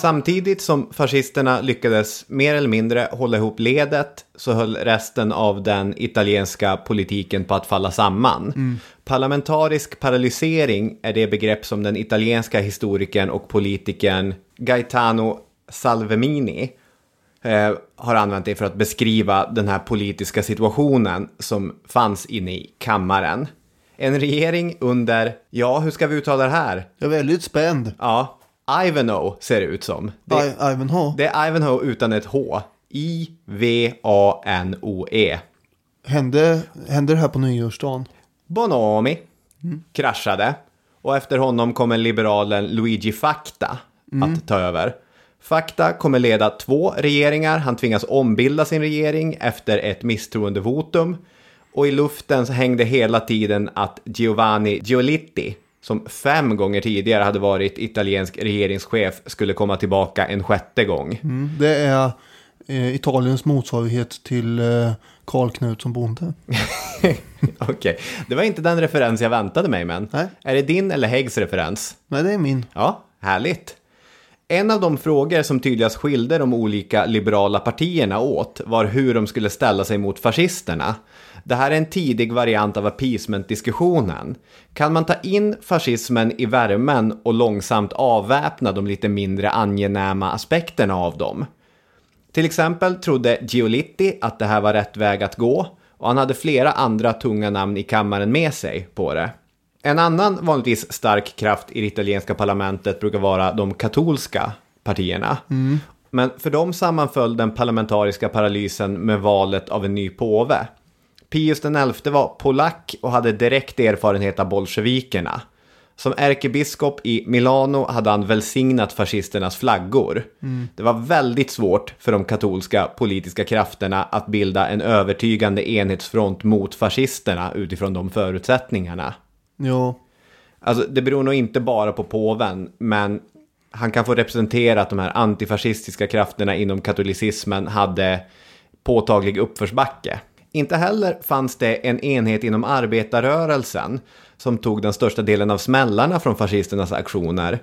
Samtidigt som fascisterna lyckades mer eller mindre hålla ihop ledet så höll resten av den italienska politiken på att falla samman. Parlamentarisk paralysering är det begrepp som den italienska historikern och politikern Gaetano Salvemini eh, har använt det för att beskriva den här politiska situationen som fanns inne i kammaren. En regering under, ja hur ska vi uttala det här? Jag är väldigt spänd. Ja, Ivanhoe ser det ut som. Det, I- Ivanhoe. det är Ivanhoe utan ett H. I-V-A-N-O-E. Hände, hände det här på nyårsdagen? Bonomi kraschade och efter honom kommer liberalen Luigi Facta att ta över. Facta kommer leda två regeringar, han tvingas ombilda sin regering efter ett misstroendevotum och i luften så hängde hela tiden att Giovanni Giolitti som fem gånger tidigare hade varit italiensk regeringschef skulle komma tillbaka en sjätte gång. Mm, det är eh, Italiens motsvarighet till eh, Karl Knut som bonde. Okej, det var inte den referens jag väntade mig men. Nej. Är det din eller Häggs referens? Nej, det är min. Ja, härligt. En av de frågor som tydligast skilde de olika liberala partierna åt var hur de skulle ställa sig mot fascisterna. Det här är en tidig variant av appeasement-diskussionen. Kan man ta in fascismen i värmen och långsamt avväpna de lite mindre angenäma aspekterna av dem? Till exempel trodde Giolitti att det här var rätt väg att gå och han hade flera andra tunga namn i kammaren med sig på det. En annan vanligtvis stark kraft i det italienska parlamentet brukar vara de katolska partierna. Men för dem sammanföll den parlamentariska paralysen med valet av en ny påve. Pius XI var polack och hade direkt erfarenhet av bolsjevikerna. Som ärkebiskop i Milano hade han välsignat fascisternas flaggor. Det var väldigt svårt för de katolska politiska krafterna att bilda en övertygande enhetsfront mot fascisterna utifrån de förutsättningarna. Ja, Alltså det beror nog inte bara på påven, men han kan få representera att de här antifascistiska krafterna inom katolicismen hade påtaglig uppförsbacke. Inte heller fanns det en enhet inom arbetarrörelsen som tog den största delen av smällarna från fascisternas aktioner.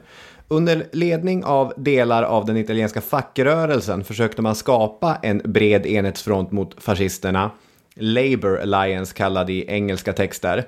Under ledning av delar av den italienska fackrörelsen försökte man skapa en bred enhetsfront mot fascisterna, Labour Alliance kallad i engelska texter.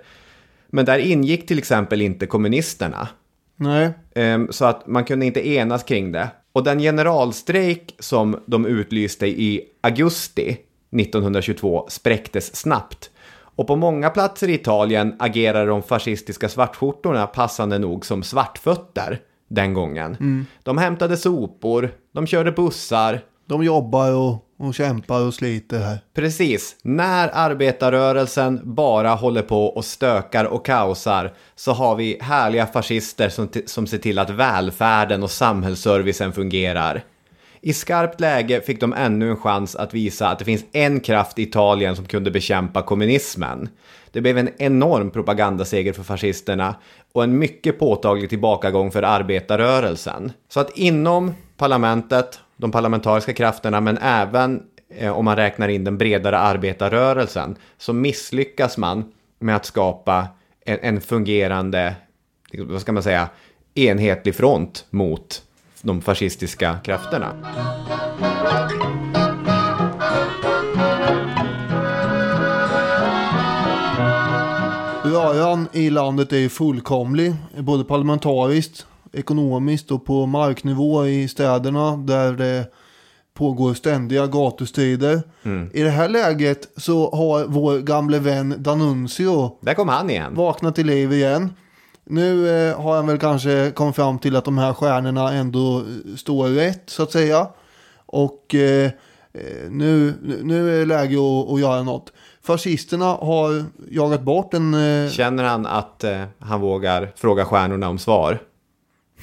Men där ingick till exempel inte kommunisterna. nej. Ehm, Så att man kunde inte enas kring det. Och den generalstrejk som de utlyste i augusti 1922 spräcktes snabbt. Och på många platser i Italien agerade de fascistiska svartskjortorna passande nog som svartfötter den gången. De hämtade sopor, de körde bussar, De jobbar och, och kämpar och sliter här. Precis, när arbetarrörelsen bara håller på och stökar och kaosar så har vi härliga fascister som, som ser till att välfärden och samhällsservicen fungerar. I skarpt läge fick de ännu en chans att visa att det finns en kraft i Italien som kunde bekämpa kommunismen. Det blev en enorm propagandaseger för fascisterna och en mycket påtaglig tillbakagång för arbetarrörelsen. Så att inom parlamentet, de parlamentariska krafterna, men även eh, om man räknar in den bredare arbetarrörelsen, så misslyckas man med att skapa en, en fungerande, vad ska man säga, enhetlig front mot de fascistiska krafterna. Röran i landet är ju fullkomlig, både parlamentariskt, ekonomiskt och på marknivå i städerna där det pågår ständiga gatustrider. I det här läget så har vår gamle vän Danuncio Där kom han igen. vaknat till liv igen. Nu eh, har han väl kanske kommit fram till att de här stjärnorna ändå står rätt så att säga. Och eh, eh, nu, nu är det läge att, att göra något. Fascisterna har jagat bort en... Eh, Känner han att eh, han vågar fråga stjärnorna om svar?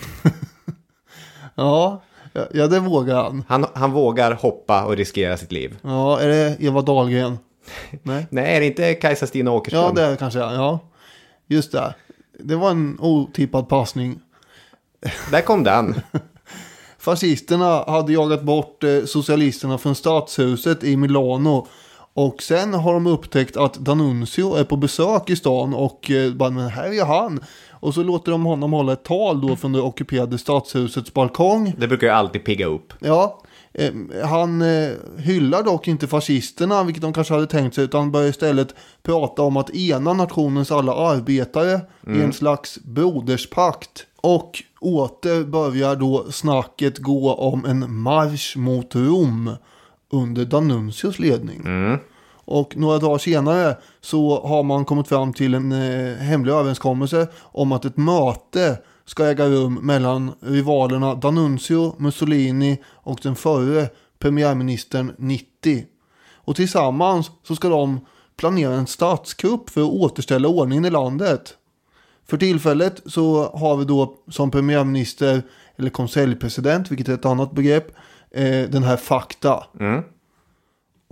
ja, ja, det vågar han. Han, han vågar hoppa och riskera sitt liv. Ja, är det Eva Dahlgren? Nej. Nej, är det inte Kajsa-Stina Åkerström? Ja, det är det kanske. Ja, just det. Det var en otippad passning. Där kom den. Fascisterna hade jagat bort eh, socialisterna från stadshuset i Milano. Och sen har de upptäckt att Danuncio är på besök i stan och eh, bara, men här är han. Och så låter de honom hålla ett tal då från det ockuperade stadshusets balkong. Det brukar ju alltid pigga upp. Ja, eh, han eh, hyllar dock inte fascisterna, vilket de kanske hade tänkt sig, utan börjar istället prata om att ena nationens alla arbetare i en slags broderspakt. Och åter börjar då snacket gå om en marsch mot Rom under Danuncios ledning. Och några dagar senare så har man kommit fram till en eh, hemlig överenskommelse om att ett möte ska äga rum mellan rivalerna Danuncio, Mussolini och den förre premiärministern 90. Och tillsammans så ska de planera en statskupp för att återställa ordningen i landet. För tillfället så har vi då som premiärminister eller konseljpresident, vilket är ett annat begrepp, eh, den här Fakta. Mm.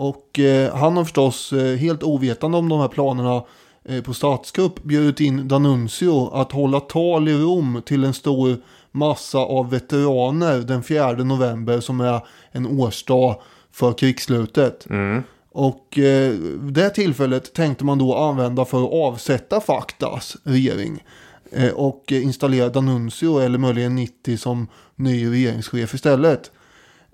Och eh, han har förstås eh, helt ovetande om de här planerna eh, på statskupp bjudit in D'Annunzio att hålla tal i Rom till en stor massa av veteraner den 4 november som är en årsdag för krigsslutet. Och eh, det tillfället tänkte man då använda för att avsätta Faktas regering. Eh, och installera D'Annunzio eller möjligen 90 som ny regeringschef istället.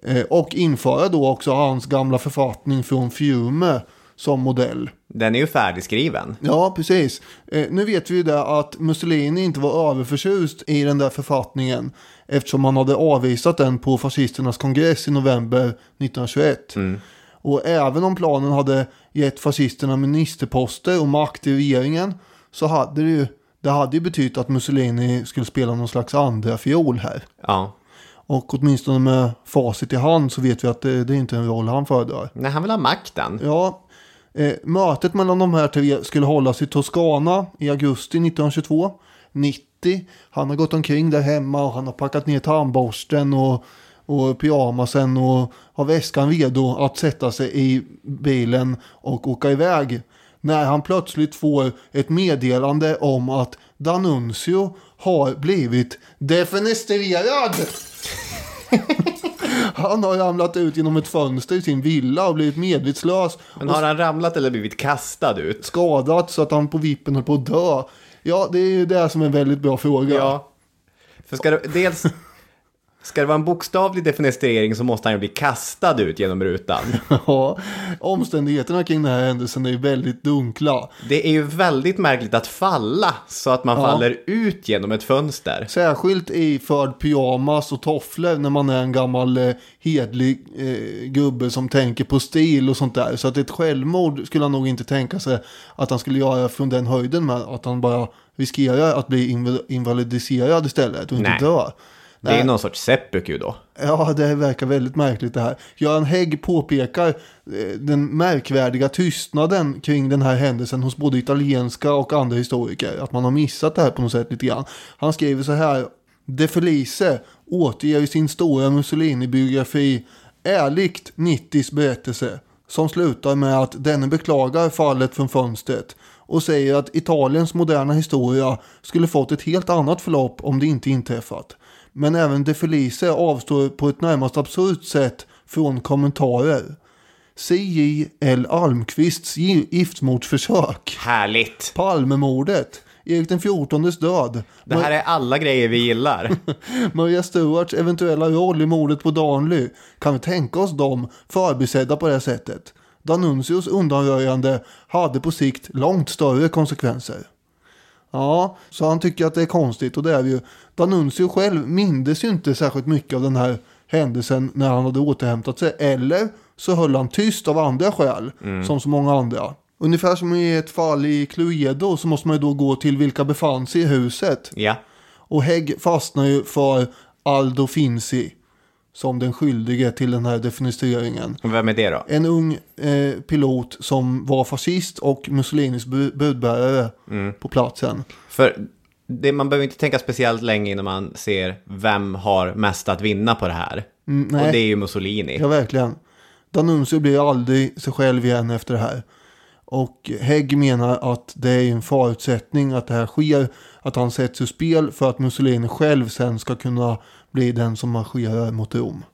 Eh, och införa då också hans gamla författning från Fiume som modell. Den är ju färdigskriven. Ja, precis. Eh, nu vet vi ju det att Mussolini inte var överförtjust i den där författningen. Eftersom han hade avvisat den på fascisternas kongress i november 1921. Och även om planen hade gett fascisterna ministerposter och makt i regeringen. Så hade det ju, det hade ju betytt att Mussolini skulle spela någon slags andra fiol här. Ja. Och åtminstone med facit i hand så vet vi att det, det är inte en roll han föredrar. Nej, han vill ha makten. Ja, eh, mötet mellan de här tre skulle hållas i Toscana i augusti 1922. 90, han har gått omkring där hemma och han har packat ner tandborsten och, och pyjamasen och har väskan redo att sätta sig i bilen och åka iväg. När han plötsligt får ett meddelande om att D'Annunzio har blivit defenestrerad. Han har ramlat ut genom ett fönster i sin villa och blivit medvetslös. Men har han ramlat eller blivit kastad ut? Skadat så att han på vippen höll på att dö. Ja, det är ju det som är en väldigt bra fråga. Ja. För ska det, dels... Ska det vara en bokstavlig defenestrering så måste han ju bli kastad ut genom rutan. Ja, omständigheterna kring den här händelsen är ju väldigt dunkla. Det är ju väldigt märkligt att falla så att man Ja. faller ut genom ett fönster. Särskilt iförd pyjamas och tofflor när man är en gammal eh, hedlig eh, gubbe som tänker på stil och sånt där. Så att ett självmord skulle han nog inte tänka sig att han skulle göra från den höjden med att han bara riskerar att bli inv- invalidiserad istället och inte Nej. dö. Det är någon sorts seppuku då. Ja, det verkar väldigt märkligt det här. Göran Hägg påpekar eh, den märkvärdiga tystnaden kring den här händelsen hos både italienska och andra historiker. Att man har missat det här på något sätt lite grann. Han skriver så här. De Felice återger i sin stora Mussolini-biografi ärligt Nittis berättelse. Som slutar med att denne beklagar fallet från fönstret. Och säger att Italiens moderna historia skulle fått ett helt annat förlopp om det inte inträffat. Men även De Felice avstår på ett närmast absurt sätt från kommentarer. C.J.L. Almqvists gi- giftmordsförsök. Härligt! Palmemordet. Erik den XIVs död. Det här är alla grejer vi gillar. Maria Stuarts eventuella roll i mordet på Darnley. Kan vi tänka oss dem förbisedda på det här sättet? D'Annunzios undanröjande hade på sikt långt större konsekvenser. Ja, så han tycker att det är konstigt och det är det ju. D'Annunzio själv mindes ju inte särskilt mycket av den här händelsen när han hade återhämtat sig. Eller så höll han tyst av andra skäl, som så många andra. Ungefär som i ett fall i Cluedo så måste man ju då gå till vilka befann sig i huset. Ja. Och Hägg fastnar ju för Aldo Finzi som den skyldige till den här defenestreringen. Vem är det då? En ung eh, pilot som var fascist och Mussolinis bu- budbärare på platsen. För det, man behöver inte tänka speciellt länge innan man ser vem har mest att vinna på det här. Mm. Och det är ju Mussolini. Ja, verkligen. D'Annunzio blir aldrig sig själv igen efter det här. Och Hägg menar att det är en förutsättning att det här sker. Att han sätts ur spel för att Mussolini själv sen ska kunna bli den som marscherar mot Rom.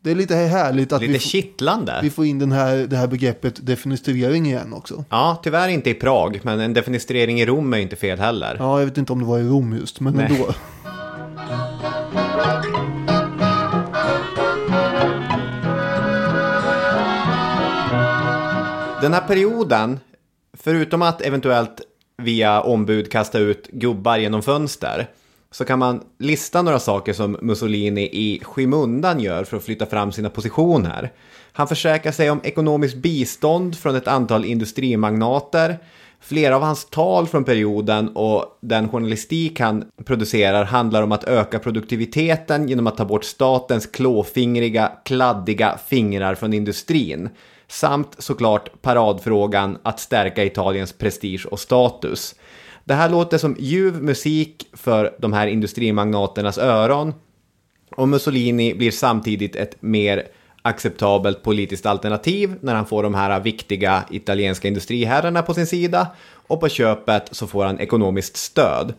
Det är lite härligt att Lite vi, kittlande. vi får in den här, det här begreppet defenestrering igen också. Ja, tyvärr inte i Prag, men en defenestrering i Rom är inte fel heller. Ja, jag vet inte om det var i Rom just, men Nej. ändå. Den här perioden, förutom att eventuellt via ombud kasta ut gubbar genom fönster, så kan man lista några saker som Mussolini i skymundan gör för att flytta fram sina positioner. Han försäkrar sig om ekonomiskt bistånd från ett antal industrimagnater. Flera av hans tal från perioden och den journalistik han producerar handlar om att öka produktiviteten genom att ta bort statens klåfingriga, kladdiga fingrar från industrin. Samt såklart paradfrågan att stärka Italiens prestige och status. Det här låter som ljuv musik för de här industrimagnaternas öron. Och Mussolini blir samtidigt ett mer acceptabelt politiskt alternativ när han får de här viktiga italienska industriherrarna på sin sida. Och på köpet så får han ekonomiskt stöd.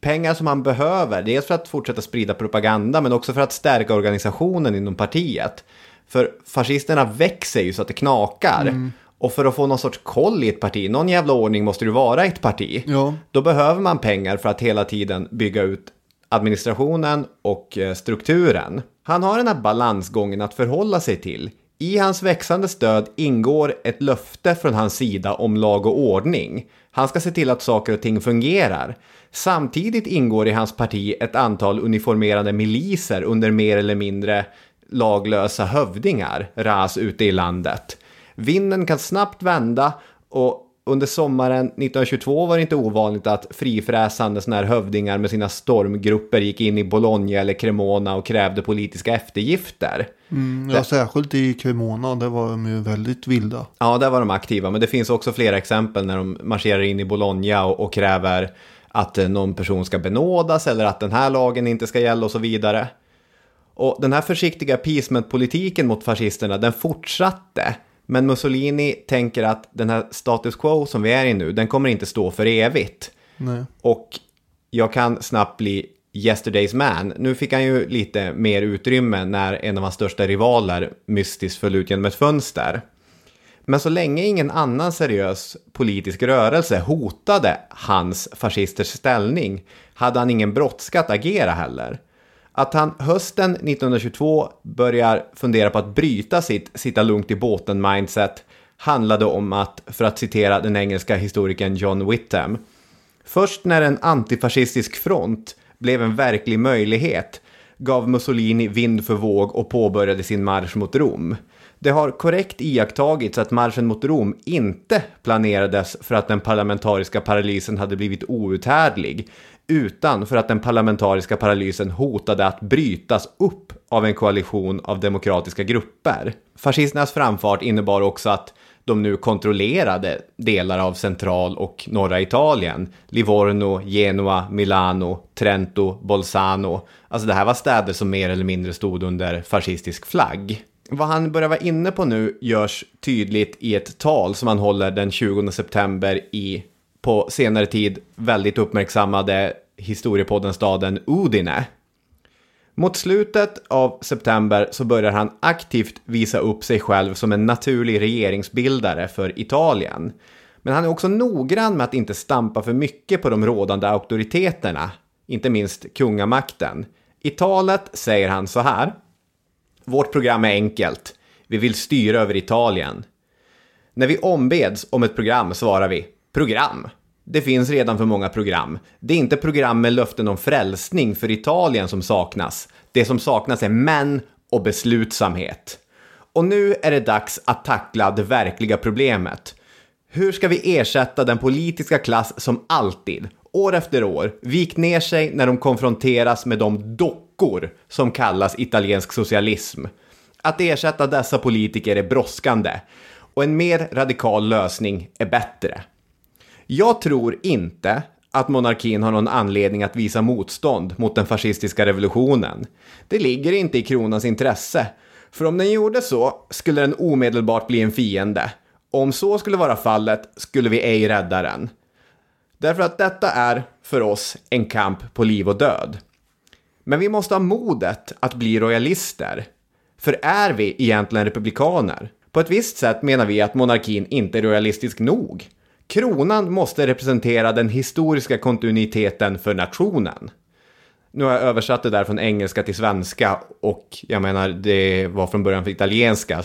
Pengar som han behöver, dels för att fortsätta sprida propaganda men också för att stärka organisationen inom partiet. För fascisterna växer ju så att det knakar. Mm. Och för att få någon sorts koll i ett parti, någon jävla ordning måste det vara i ett parti. Ja. Då behöver man pengar för att hela tiden bygga ut administrationen och eh, strukturen. Han har den här balansgången att förhålla sig till. I hans växande stöd ingår ett löfte från hans sida om lag och ordning. Han ska se till att saker och ting fungerar. Samtidigt ingår i hans parti ett antal uniformerade miliser under mer eller mindre laglösa hövdingar, ras ute i landet. Vinden kan snabbt vända och under sommaren 1922 var det inte ovanligt att frifräsande såna här hövdingar med sina stormgrupper gick in i Bologna eller Cremona och krävde politiska eftergifter. Mm, ja, särskilt i Cremona, där var de ju väldigt vilda. Ja, där var de aktiva, men det finns också flera exempel när de marscherar in i Bologna och, och kräver att eh, någon person ska benådas eller att den här lagen inte ska gälla och så vidare. Och den här försiktiga appeasement-politiken mot fascisterna, den fortsatte. Men Mussolini tänker att den här status quo som vi är i nu, den kommer inte stå för evigt. Nej. Och jag kan snabbt bli Yesterday's man. Nu fick han ju lite mer utrymme när en av hans största rivaler mystiskt föll ut genom ett fönster. Men så länge ingen annan seriös politisk rörelse hotade hans fascisters ställning hade han ingen brådska att agera heller. Att han hösten 1922 börjar fundera på att bryta sitt sitta lugnt i båten-mindset handlade om att, för att citera den engelska historikern John Whittam, Först när en antifascistisk front blev en verklig möjlighet gav Mussolini vind för våg och påbörjade sin marsch mot Rom. Det har korrekt iakttagits att marschen mot Rom inte planerades för att den parlamentariska paralysen hade blivit outhärdlig, utan för att den parlamentariska paralysen hotade att brytas upp av en koalition av demokratiska grupper. Fascisternas framfart innebar också att de nu kontrollerade delar av central och norra Italien. Livorno, Genua, Milano, Trento, Bolzano. Alltså det här var städer som mer eller mindre stod under fascistisk flagg. Vad han börjar vara inne på nu görs tydligt i ett tal som han håller den 20 september i på senare tid väldigt uppmärksammade historiepodden-staden Udine. Mot slutet av september så börjar han aktivt visa upp sig själv som en naturlig regeringsbildare för Italien. Men han är också noggrann med att inte stampa för mycket på de rådande auktoriteterna, inte minst kungamakten. I talet säger han så här. Vårt program är enkelt. Vi vill styra över Italien. När vi ombeds om ett program svarar vi program. Det finns redan för många program. Det är inte program med löften om frälsning för Italien som saknas. Det som saknas är män och beslutsamhet. Och nu är det dags att tackla det verkliga problemet. Hur ska vi ersätta den politiska klass som alltid, år efter år, vikt ner sig när de konfronteras med de dockor som kallas italiensk socialism? Att ersätta dessa politiker är brådskande och en mer radikal lösning är bättre. Jag tror inte att monarkin har någon anledning att visa motstånd mot den fascistiska revolutionen. Det ligger inte i kronans intresse. För om den gjorde så skulle den omedelbart bli en fiende. Om så skulle vara fallet skulle vi ej rädda den. Därför att detta är, för oss, en kamp på liv och död. Men vi måste ha modet att bli royalister. För är vi egentligen republikaner? På ett visst sätt menar vi att monarkin inte är royalistisk nog. Kronan måste representera den historiska kontinuiteten för nationen. Nu har jag översatt det där från engelska till svenska och jag menar det var från början för italienska.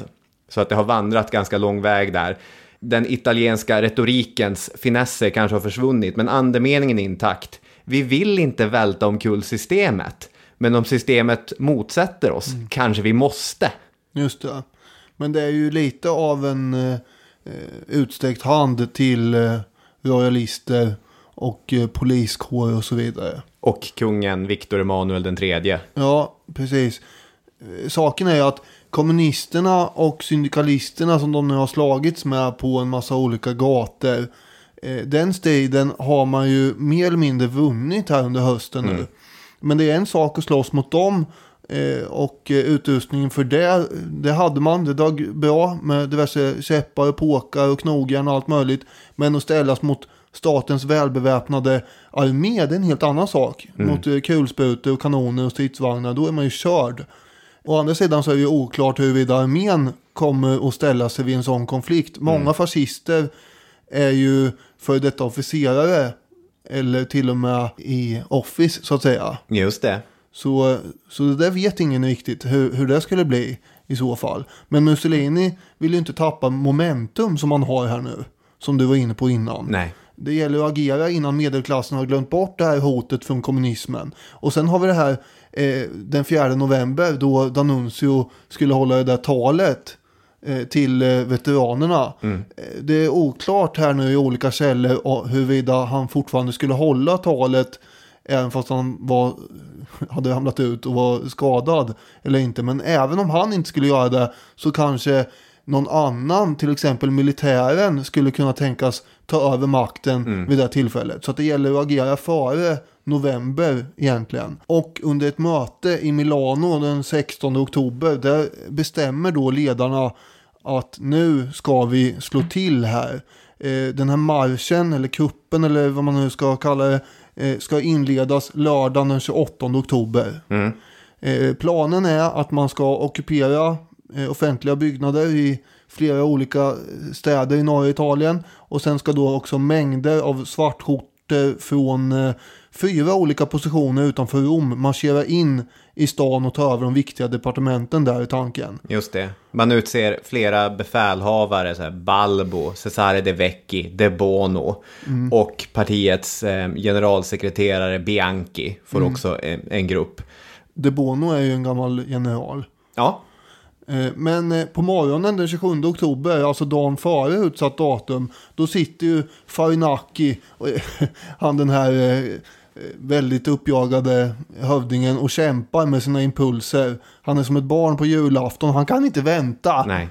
Så att det har vandrat ganska lång väg där. Den italienska retorikens finesser kanske har försvunnit men andemeningen är intakt. vi vill inte välta omkull systemet. Men om systemet motsätter oss, kanske vi måste. Just det. Men det är ju lite av en eh, utsträckt hand till eh, royalister och eh, poliskår och så vidare. Och kungen Viktor Emanuel den tredje. Ja, precis. Eh, Saken är ju att kommunisterna och syndikalisterna som de nu har slagits med på en massa olika gator. eh, Den striden har man ju mer eller mindre vunnit här under hösten nu. Men det är en sak att slåss mot dem. Eh, Och eh, utrustningen för det, det hade man. Det dög bra med diverse käppar, påkar och knogjärn och allt möjligt. Men att ställas mot statens välbeväpnade armé, det är en helt annan sak. Mot eh, kulsprutor och kanoner och stridsvagnar, då är man ju körd. Å andra sidan så är det ju oklart huruvida armén kommer att ställa sig vid en sån konflikt. Många fascister är ju före detta officerare eller till och med i office så att säga. Just det. Så, så det där vet ingen riktigt hur, hur det skulle bli i så fall. Men Mussolini vill ju inte tappa momentum som man har här nu. Som du var inne på innan. Nej. Det gäller att agera innan medelklassen har glömt bort det här hotet från kommunismen. Och sen har vi det här eh, den 4 november då D'Annunzio skulle hålla det där talet eh, till eh, veteranerna. Eh, Det är oklart här nu i olika källor huruvida han fortfarande skulle hålla talet även fast han var, hade ramlat ut och var skadad eller inte. Men även om han inte skulle göra det så kanske någon annan, till exempel militären, skulle kunna tänkas ta över makten vid det här tillfället. Så att det gäller att agera före november egentligen. Och under ett möte i Milano den 16 oktober, där bestämmer då ledarna att nu ska vi slå till här. Eh, Den här marschen, eller kuppen, eller vad man nu ska kalla det, ska inledas lördagen den 28 oktober. Eh, Planen är att man ska ockupera eh, offentliga byggnader i flera olika städer i norra Italien. Och sen ska då också mängder av svartskjortor från eh, fyra olika positioner utanför Rom marschera in i stan och ta över de viktiga departementen där i tanken. Just det. Man utser flera befälhavare, så här Balbo, Cesare De Vecchi, De Bono och partiets eh, generalsekreterare Bianchi får också en, en grupp. De Bono är ju en gammal general. Ja, Eh, Men eh, på morgonen den 27 oktober, alltså dagen före utsatt datum, då sitter ju Farinaki, han den här eh, väldigt uppjagade hövdingen och kämpar med sina impulser. Han är som ett barn på julafton, han kan inte vänta. nej.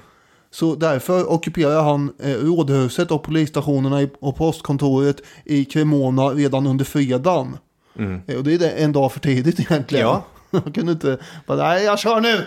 Så därför ockuperar han eh, rådhuset och polisstationerna och postkontoret i Cremona redan under fredagen. Eh, och det är det en dag för tidigt egentligen. Ja. Han kunde inte bara, nej jag kör nu.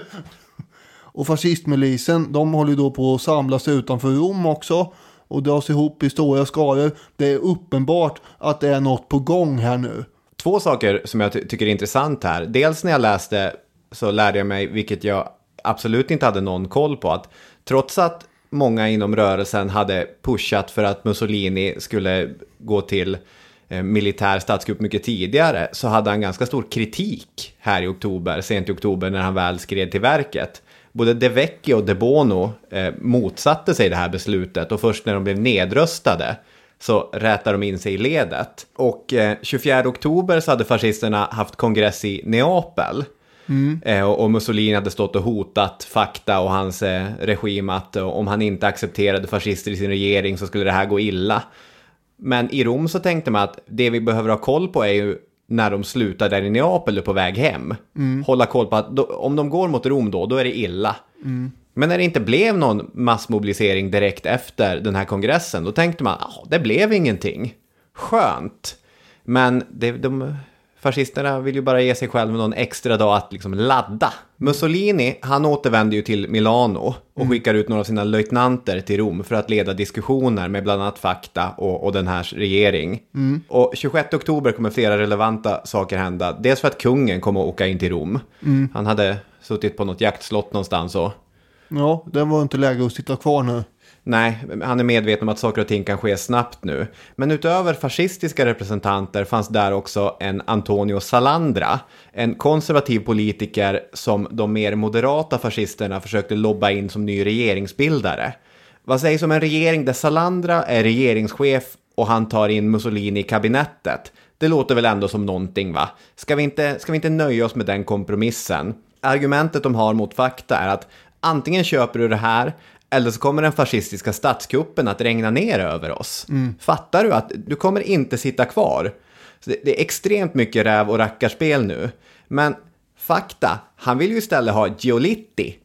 Och fascistmilisen, de håller då på att samlas utanför Rom också. Och dras ihop i stora skaror. Det är uppenbart att det är något på gång här nu. Två saker som jag ty- tycker är intressant här. Dels när jag läste så lärde jag mig, vilket jag absolut inte hade någon koll på, att trots att många inom rörelsen hade pushat för att Mussolini skulle gå till eh, militär statskupp mycket tidigare så hade han ganska stor kritik här i oktober, sent i oktober när han väl skred till verket. Både De Vecchi och De Bono eh, motsatte sig det här beslutet och först när de blev nedröstade så rätar de in sig i ledet. Och eh, 24 oktober så hade fascisterna haft kongress i Neapel. Eh, och, Mussolini hade stått och hotat Fakta och hans eh, regim att eh, om han inte accepterade fascister i sin regering så skulle det här gå illa. Men i Rom så tänkte man att det vi behöver ha koll på är ju när de slutar där i Neapel på väg hem. Hålla koll på att då, om de går mot Rom då, då är det illa. Men när det inte blev någon massmobilisering direkt efter den här kongressen, då tänkte man att det blev ingenting. Skönt. Men det, de, fascisterna vill ju bara ge sig själva någon extra dag att liksom ladda. Mussolini, han återvänder ju till Milano och skickar ut några av sina löjtnanter till Rom för att leda diskussioner med bland annat Fakta och, och den här regering. Och 26 oktober kommer flera relevanta saker hända. Dels för att kungen kommer att åka in till Rom. Han hade suttit på något jaktslott någonstans och Ja, det var inte läge att sitta kvar nu. Nej, han är medveten om att saker och ting kan ske snabbt nu. Men utöver fascistiska representanter fanns där också en Antonio Salandra, en konservativ politiker som de mer moderata fascisterna försökte lobba in som ny regeringsbildare. Vad sägs om en regering där Salandra är regeringschef och han tar in Mussolini i kabinettet? Det låter väl ändå som någonting va? Ska vi inte, ska vi inte nöja oss med den kompromissen? Argumentet de har mot fakta är att antingen köper du det här eller så kommer den fascistiska statskuppen att regna ner över oss. Fattar du att du kommer inte sitta kvar? Så det, är extremt mycket räv och rackarspel nu. Men fakta, han vill ju istället ha Giolitti.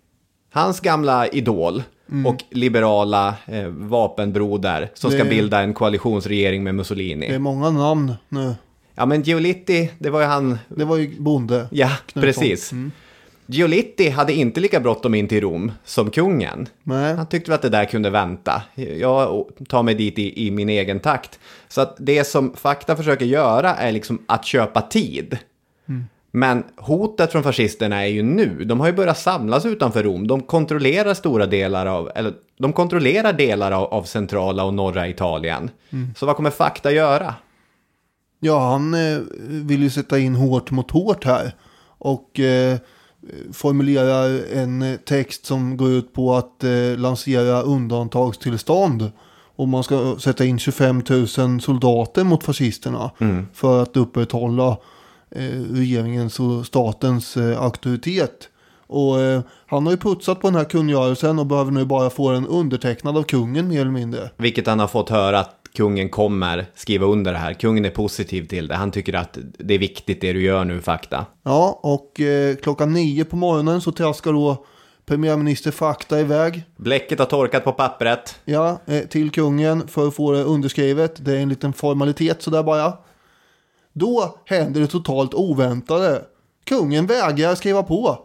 Hans gamla idol och liberala eh, vapenbroder som ska Det- bilda en koalitionsregering med Mussolini. Det är många namn nu. Ja, men Giolitti, det var ju han... Det var ju bonde. Ja, Knutsson. precis. Giolitti hade inte lika bråttom in till Rom som kungen. Nej. Han tyckte väl att det där kunde vänta. Jag tar mig dit i, i min egen takt. Så att det som fakta försöker göra är liksom att köpa tid. Men hotet från fascisterna är ju nu. De har ju börjat samlas utanför Rom. De kontrollerar stora delar av, eller de kontrollerar delar av, av centrala och norra Italien. Så vad kommer fakta göra? Ja, han eh, vill ju sätta in hårt mot hårt här. Och eh, formulerar en eh, text som går ut på att eh, lansera undantagstillstånd. Och man ska sätta in 25 000 soldater mot fascisterna. För att upprätthålla eh, regeringens och statens eh, auktoritet. Och eh, han har ju putsat på den här kungörelsen och behöver nu bara få den undertecknad av kungen mer eller mindre. Vilket han har fått höra att kungen kommer skriva under det här. Kungen är positiv till det. Han tycker att det är viktigt det du gör nu, fakta. Ja, och eh, klockan nio på morgonen så traskar då premiärminister Fakta iväg. Bläcket har torkat på pappret. Ja, eh, till kungen för att få det underskrivet. Det är en liten formalitet sådär bara. Då händer det totalt oväntade. Kungen vägrar skriva på.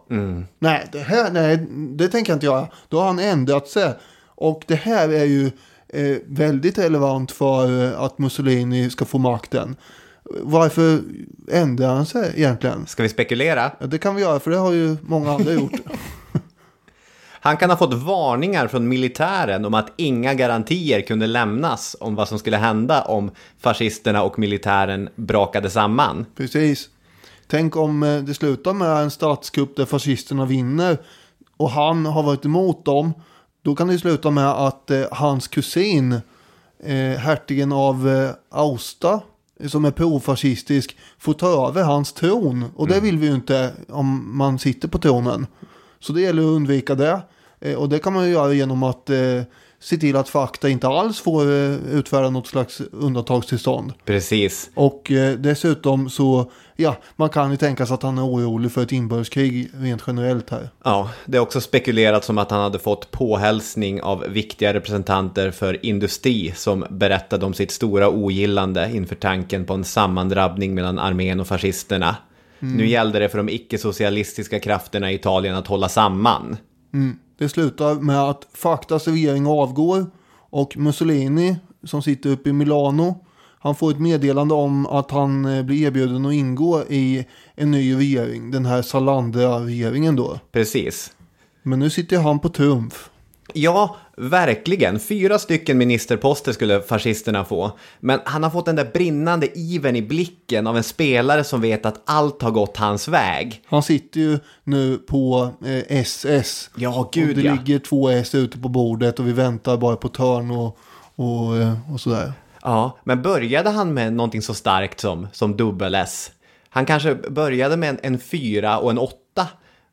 Nej, det här, nej, det tänker jag inte göra. Då har han ändrat sig. Och det här är ju eh, väldigt relevant för eh, att Mussolini ska få makten. Varför ändrar han sig egentligen? Ska vi spekulera? Ja, det kan vi göra, för det har ju många andra gjort. Han kan ha fått varningar från militären om att inga garantier kunde lämnas om vad som skulle hända om fascisterna och militären brakade samman. Precis. Tänk om eh, det slutar med en statskupp där fascisterna vinner och han har varit emot dem. Då kan det sluta med att eh, hans kusin, eh, hertigen av eh, Austa, som är profascistisk, får ta över hans tron. Och det vill vi ju inte om man sitter på tronen. Så det gäller att undvika det. Eh, och det kan man ju göra genom att eh, se till att fakta inte alls får eh, utfärda något slags undantagstillstånd. Precis. Och eh, dessutom så, ja, man kan ju tänka sig att han är orolig för ett inbördeskrig rent generellt här. Ja, det är också spekulerat som att han hade fått påhälsning av viktiga representanter för industri som berättade om sitt stora ogillande inför tanken på en sammandrabbning mellan armén och fascisterna. Nu gällde det för de icke-socialistiska krafterna i Italien att hålla samman. Det slutar med att Faktas regering avgår och Mussolini som sitter uppe i Milano, han får ett meddelande om att han eh, blir erbjuden att ingå i en ny regering, den här Salandra-regeringen då. Precis. Men nu sitter han på trumf. Ja, verkligen. Fyra stycken ministerposter skulle fascisterna få. Men han har fått den där brinnande iven i blicken av en spelare som vet att allt har gått hans väg. Han sitter ju nu på eh, SS. Ja, och gud det ja. ligger två S ute på bordet och vi väntar bara på törn och, och, eh, och sådär. Ja, men började han med någonting så starkt som, som dubbel-S? Han kanske började med en, en fyra och en åtta,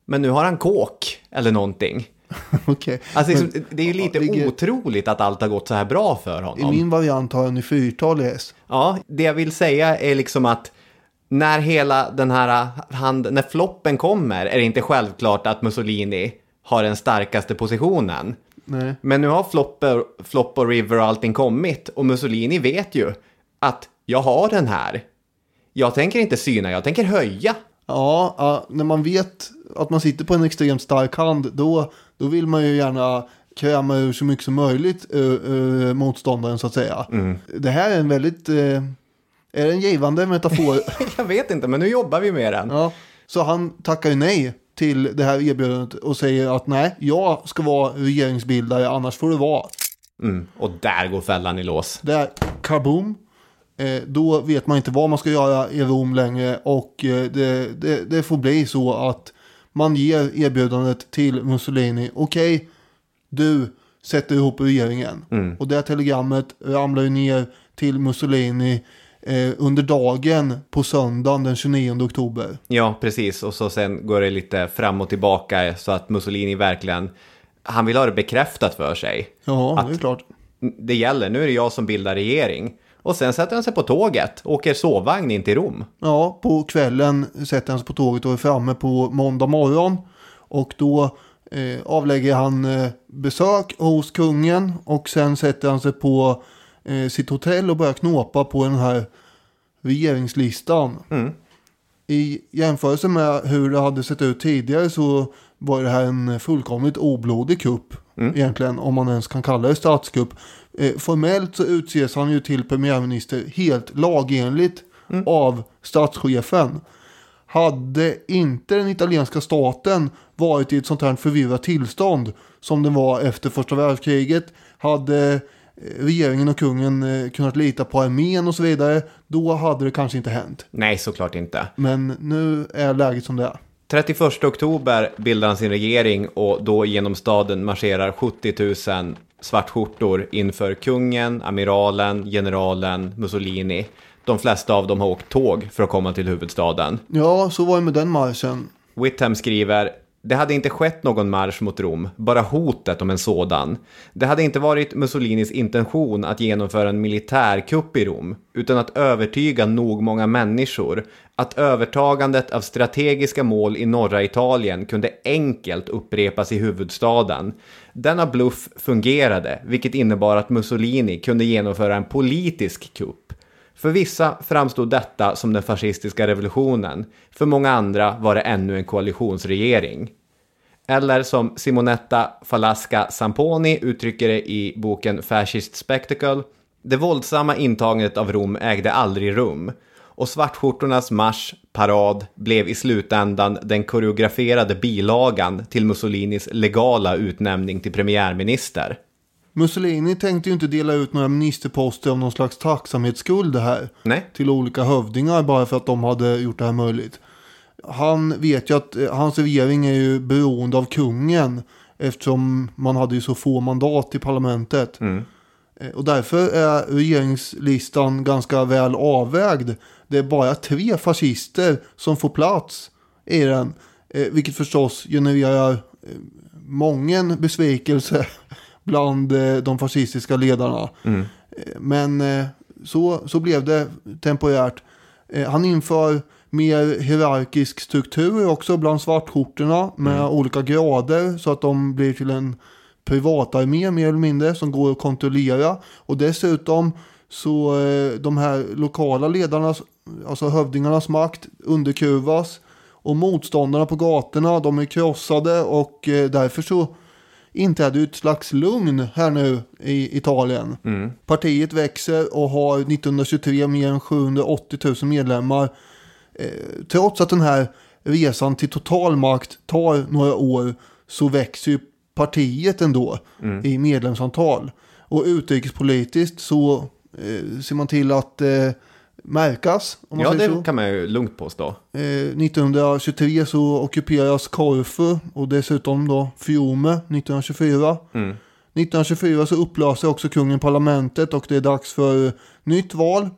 men nu har han kåk eller någonting. Okej. Alltså, Men- liksom, det är ju lite ligger- otroligt att allt har gått så här bra för I honom. min variant har han ju fyrtal i S. Ja, det jag vill säga är liksom att när hela den här hand, när floppen kommer är det inte självklart att Mussolini har den starkaste positionen. Nej. Men nu har Flopper, Flop och River och allting kommit och Mussolini vet ju att jag har den här. Jag tänker inte syna, jag tänker höja. Ja, ja, när man vet att man sitter på en extremt stark hand, då, då vill man ju gärna kräma ur så mycket som möjligt ur, ur motståndaren så att säga. Det här är en väldigt, eh, är det en givande metafor? Jag vet inte, men nu jobbar vi med den. ja. Så han tackar ju nej till det här erbjudandet och säger att nej, jag ska vara regeringsbildare, annars får det vara. Mm, och där går fällan i lås. Där, kaboom. Eh, då vet man inte vad man ska göra i Rom längre och eh, det, det, det får bli så att man ger erbjudandet till Mussolini. Okej, du sätter ihop regeringen. Och det här telegrammet ramlar ju ner till Mussolini eh, under dagen på söndagen den 29 oktober. Ja, precis. Och så sen går det lite fram och tillbaka så att Mussolini verkligen, han vill ha det bekräftat för sig. Ja, det är klart. Det gäller, nu är det jag som bildar regering. Och sen sätter han sig på tåget, åker sovvagn in till Rom. Ja, på kvällen sätter han sig på tåget och är framme på måndag morgon. Och då eh, avlägger han eh, besök hos kungen och sen sätter han sig på eh, sitt hotell och börjar knåpa på den här regeringslistan. I jämförelse med hur det hade sett ut tidigare så var det här en fullkomligt oblodig kupp. Egentligen, om man ens kan kalla det statskupp. Eh, formellt så utses han ju till premiärminister helt lagenligt av statschefen. Hade inte den italienska staten varit i ett sånt här förvirrat tillstånd som den var efter första världskriget, hade regeringen och kungen eh, kunnat lita på armén och så vidare, då hade det kanske inte hänt. Nej, såklart inte. Men nu är läget som det är. 31 oktober bildar han sin regering och då genom staden marscherar 70 000 svartskjortor inför kungen, amiralen, generalen, Mussolini. De flesta av dem har åkt tåg för att komma till huvudstaden. Ja, så var det med den marschen. Whitham skriver det hade inte skett någon marsch mot Rom, bara hotet om en sådan. Det hade inte varit Mussolinis intention att genomföra en militärkupp i Rom, utan att övertyga nog många människor att övertagandet av strategiska mål i norra Italien kunde enkelt upprepas i huvudstaden. Denna bluff fungerade, vilket innebar att Mussolini kunde genomföra en politisk kupp. För vissa framstod detta som den fascistiska revolutionen, för många andra var det ännu en koalitionsregering. Eller som Simonetta Falasca Samponi uttrycker det i boken Fascist Spectacle, det våldsamma intagandet av Rom ägde aldrig rum och svartskjortornas marsch, parad, blev i slutändan den koreograferade bilagan till Mussolinis legala utnämning till premiärminister. Mussolini tänkte ju inte dela ut några ministerposter av någon slags tacksamhetsskuld här. Nej. Till olika hövdingar bara för att de hade gjort det här möjligt. Han vet ju att eh, hans regering är ju beroende av kungen. Eftersom man hade ju så få mandat i parlamentet. Eh, Och därför är regeringslistan ganska väl avvägd. Det är bara tre fascister som får plats i den. Eh, vilket förstås genererar mången besvikelse bland de fascistiska ledarna. Eh, Men så, så blev det temporärt. Han inför mer hierarkisk struktur också bland svartskjortorna med olika grader så att de blir till en privatarmé mer eller mindre som går att kontrollera. Och dessutom så eh, de här lokala ledarnas, alltså hövdingarnas makt underkuvas. Och motståndarna på gatorna, de är krossade och eh, därför så inträder ju ett slags lugn här nu i Italien. Partiet växer och har 1923 mer än 780 000 medlemmar. Eh, trots att den här resan till totalmakt tar några år så växer ju partiet ändå i medlemsantal. Och utrikespolitiskt så eh, ser man till att eh, märkas. Ja, det så. kan man ju lugnt påstå. Eh, 1923 så ockuperas Korfu och dessutom då Fiume 1924. 1924 så upplöser också kungen parlamentet och det är dags för nytt val.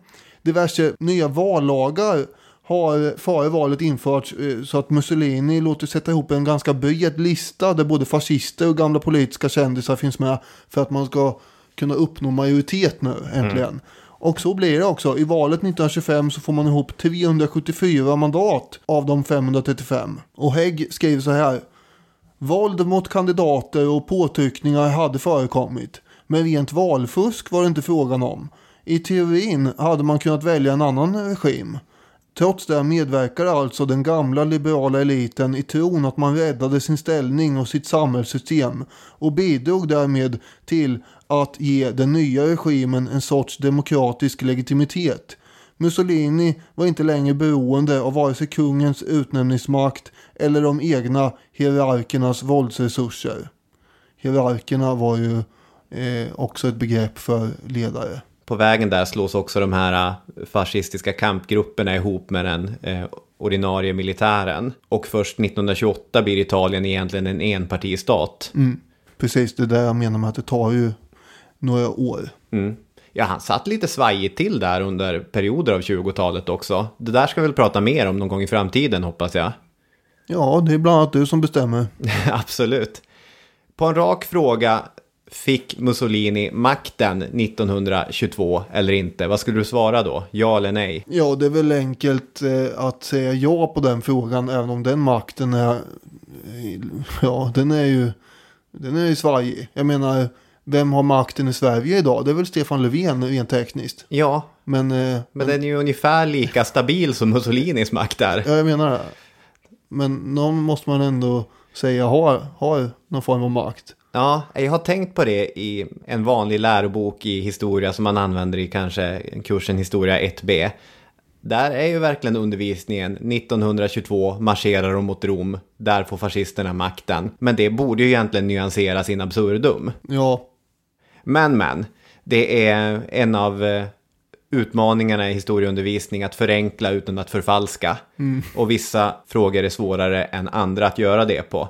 Diverse nya vallagar har före valet införts eh, så att Mussolini låter sätta ihop en ganska bred lista där både fascister och gamla politiska kändisar finns med för att man ska kunna uppnå majoritet nu äntligen. Och så blir det också. I valet 1925 så får man ihop 374 mandat av de 535. Och Hägg skriver så här. Våld mot kandidater och påtryckningar hade förekommit. Men rent valfusk var det inte frågan om. I teorin hade man kunnat välja en annan regim. Trots det medverkade alltså den gamla liberala eliten i tron att man räddade sin ställning och sitt samhällssystem och bidrog därmed till att ge den nya regimen en sorts demokratisk legitimitet. Mussolini var inte längre beroende av vare sig kungens utnämningsmakt eller de egna hierarkernas våldsresurser. Hierarkerna var ju eh, också ett begrepp för ledare. På vägen där slås också de här äh, fascistiska kampgrupperna ihop med den eh, ordinarie militären. Och först 1928 blir Italien egentligen en enpartistat. Mm, precis, det är där jag menar med att det tar ju några år. Mm. Ja, han satt lite svajigt till där under perioder av 20-talet också. Det där ska vi väl prata mer om någon gång i framtiden hoppas jag. Ja, det är bland annat du som bestämmer. Absolut. På en rak fråga, fick Mussolini makten 1922 eller inte? Vad skulle du svara då? Ja eller nej? Ja, det är väl enkelt eh, att säga ja på den frågan, även om den makten är, eh, ja, den är ju, den är ju svajig. Jag menar, vem har makten i Sverige idag? Det är väl Stefan Löfven rent tekniskt. Ja, Men, eh, men den är ju ungefär lika stabil som Mussolinis makt där. ja, jag menar det. Men någon måste man ändå säga har, har någon form av makt. Ja, jag har tänkt på det i en vanlig lärobok i historia som man använder i kanske kursen historia 1b. Där är ju verkligen undervisningen 1922 marscherar de mot Rom, där får fascisterna makten. Men det borde ju egentligen nyanseras in absurdum. Ja, Men men, det är en av eh, utmaningarna i historieundervisning att förenkla utan att förfalska. Och vissa frågor är svårare än andra att göra det på.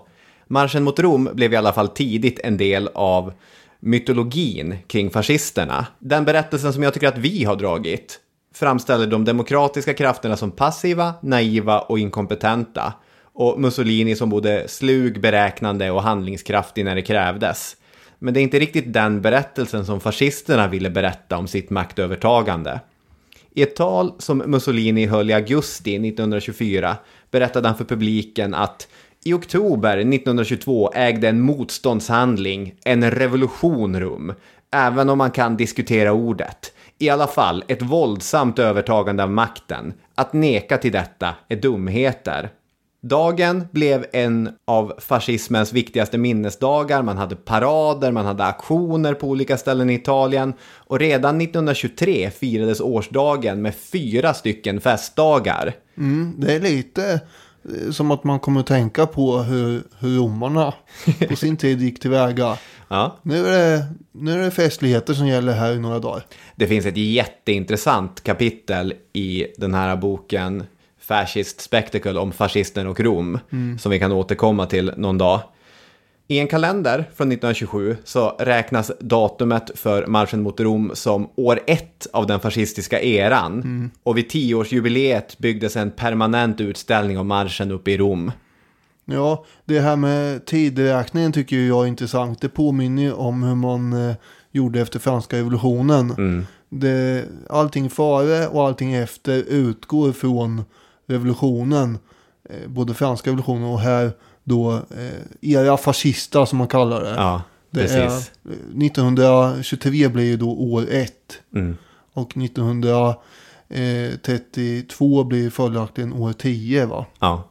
Marschen mot Rom blev i alla fall tidigt en del av mytologin kring fascisterna. Den berättelsen som jag tycker att vi har dragit framställer de demokratiska krafterna som passiva, naiva och inkompetenta. Och Mussolini som både slug, beräknande och handlingskraftig när det krävdes. Men det är inte riktigt den berättelsen som fascisterna ville berätta om sitt maktövertagande. I ett tal som Mussolini höll i augusti 1924 berättade han för publiken att i oktober 1922 ägde en motståndshandling, en revolution rum, även om man kan diskutera ordet. I alla fall ett våldsamt övertagande av makten. Att neka till detta är dumheter. Dagen blev en av fascismens viktigaste minnesdagar. Man hade parader, man hade aktioner på olika ställen i Italien. Och redan 1923 firades årsdagen med fyra stycken festdagar. mm, det är lite som att man kommer att tänka på hur, hur romarna på sin tid gick tillväga. Ja. Nu är, det, nu är det festligheter som gäller här i några dagar. Det finns ett jätteintressant kapitel i den här boken Fascist Spectacle om fascisten och Rom som vi kan återkomma till någon dag. I en kalender från 1927 så räknas datumet för marschen mot Rom som år ett av den fascistiska eran. Och vid tioårsjubileet byggdes en permanent utställning om marschen uppe i Rom. Ja, det här med tideräkningen tycker jag är intressant. Det påminner ju om hur man eh, gjorde efter franska revolutionen. Det, allting före och allting efter utgår från revolutionen. Eh, både franska revolutionen och här då eh, era fascista som man kallar det. Ja, det precis. Är, eh, 1923 blir ju då år ett. Mm. Och 1932 blir följaktligen år 10 va? Ja,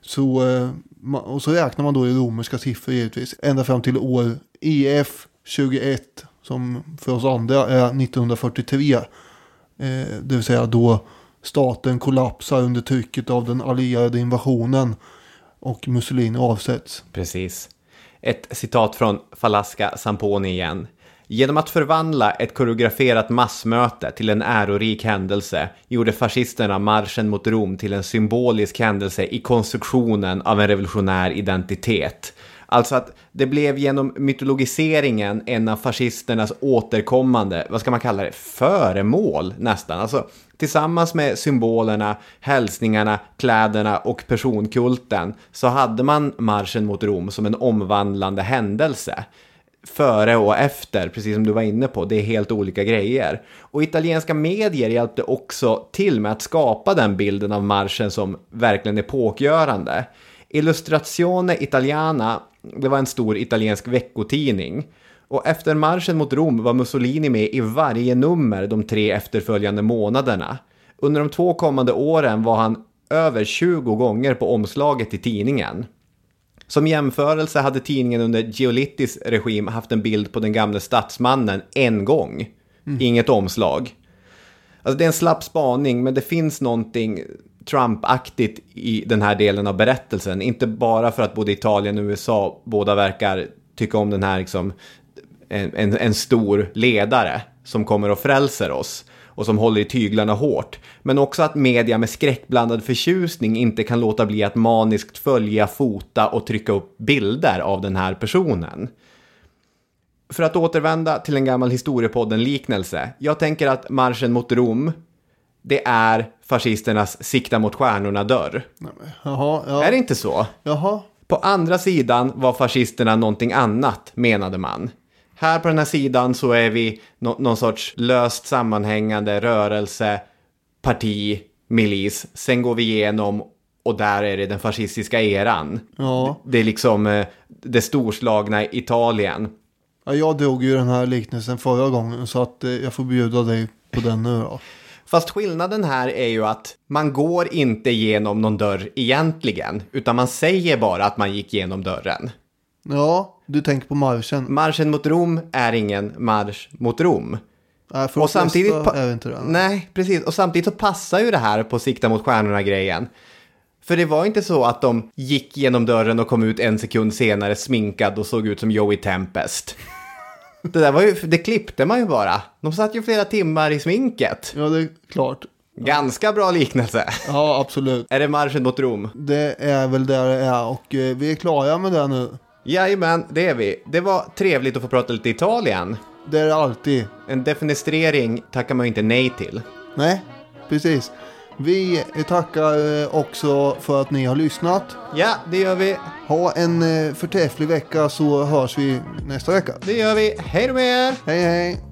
Så, eh, och så räknar man då i romerska siffror givetvis. Ända fram till år IF 21 som för oss andra är 1943. Eh, det vill säga då staten kollapsar under trycket av den allierade invasionen. Och Mussolini avsätts. Precis. Ett citat från Falasca Samponi igen. Genom att förvandla ett koreograferat massmöte till en ärorik händelse gjorde fascisterna marschen mot Rom till en symbolisk händelse i konstruktionen av en revolutionär identitet. Alltså att det blev genom mytologiseringen en av fascisternas återkommande, vad ska man kalla det, föremål nästan. Alltså tillsammans med symbolerna, hälsningarna, kläderna och personkulten så hade man marschen mot Rom som en omvandlande händelse före och efter, precis som du var inne på, det är helt olika grejer. Och italienska medier hjälpte också till med att skapa den bilden av marschen som verkligen epokgörande. Illustrazione Italiana, det var en stor italiensk veckotidning. Och efter marschen mot Rom var Mussolini med i varje nummer de tre efterföljande månaderna. Under de två kommande åren var han över 20 gånger på omslaget i tidningen. Som jämförelse hade tidningen under Giolittis regim haft en bild på den gamle statsmannen en gång. Inget omslag. Alltså det är en slapp spaning, men det finns någonting Trump-aktigt i den här delen av berättelsen. Inte bara för att både Italien och USA båda verkar tycka om den här liksom, en, en, en stor ledare som kommer och frälser oss och som håller i tyglarna hårt. Men också att media med skräckblandad förtjusning inte kan låta bli att maniskt följa, fota och trycka upp bilder av den här personen. För att återvända till en gammal historiepodden-liknelse. Jag tänker att marschen mot Rom, det är fascisternas sikta mot stjärnorna-dörr. Ja. Är det inte så? Jaha. På andra sidan var fascisterna någonting annat, menade man. Här på den här sidan så är vi nå- någon sorts löst sammanhängande rörelse, parti, milis. Sen går vi igenom och där är det den fascistiska eran. Ja. Det är liksom eh, det storslagna Italien. ja. Jag drog ju den här liknelsen förra gången så att eh, jag får bjuda dig på den nu då. Fast skillnaden här är ju att man går inte genom någon dörr egentligen, utan man säger bara att man gick genom dörren. Ja, du tänker på marschen. Marschen mot Rom är ingen marsch mot Rom. Nej, för Och samtidigt, är inte det. nej, precis. Och samtidigt så passar ju det här på sikta mot stjärnorna-grejen. För det var inte så att de gick genom dörren och kom ut en sekund senare sminkad och såg ut som Joey Tempest. Det där var ju, det klippte man ju bara. De satt ju flera timmar i sminket. Ja, det är klart. Ganska bra liknelse. Ja, absolut. Är det marschen mot Rom? Det är väl där det är och eh, vi är klara med det nu. Jajamän, det är vi. Det var trevligt att få prata lite Italien. Det är det alltid. En defenestrering tackar man ju inte nej till. Nej, precis. Vi tackar eh, också för att ni har lyssnat. Ja, det gör vi. Ha en eh, förträfflig vecka så hörs vi nästa vecka. Det gör vi. Hej då med er! Hej hej!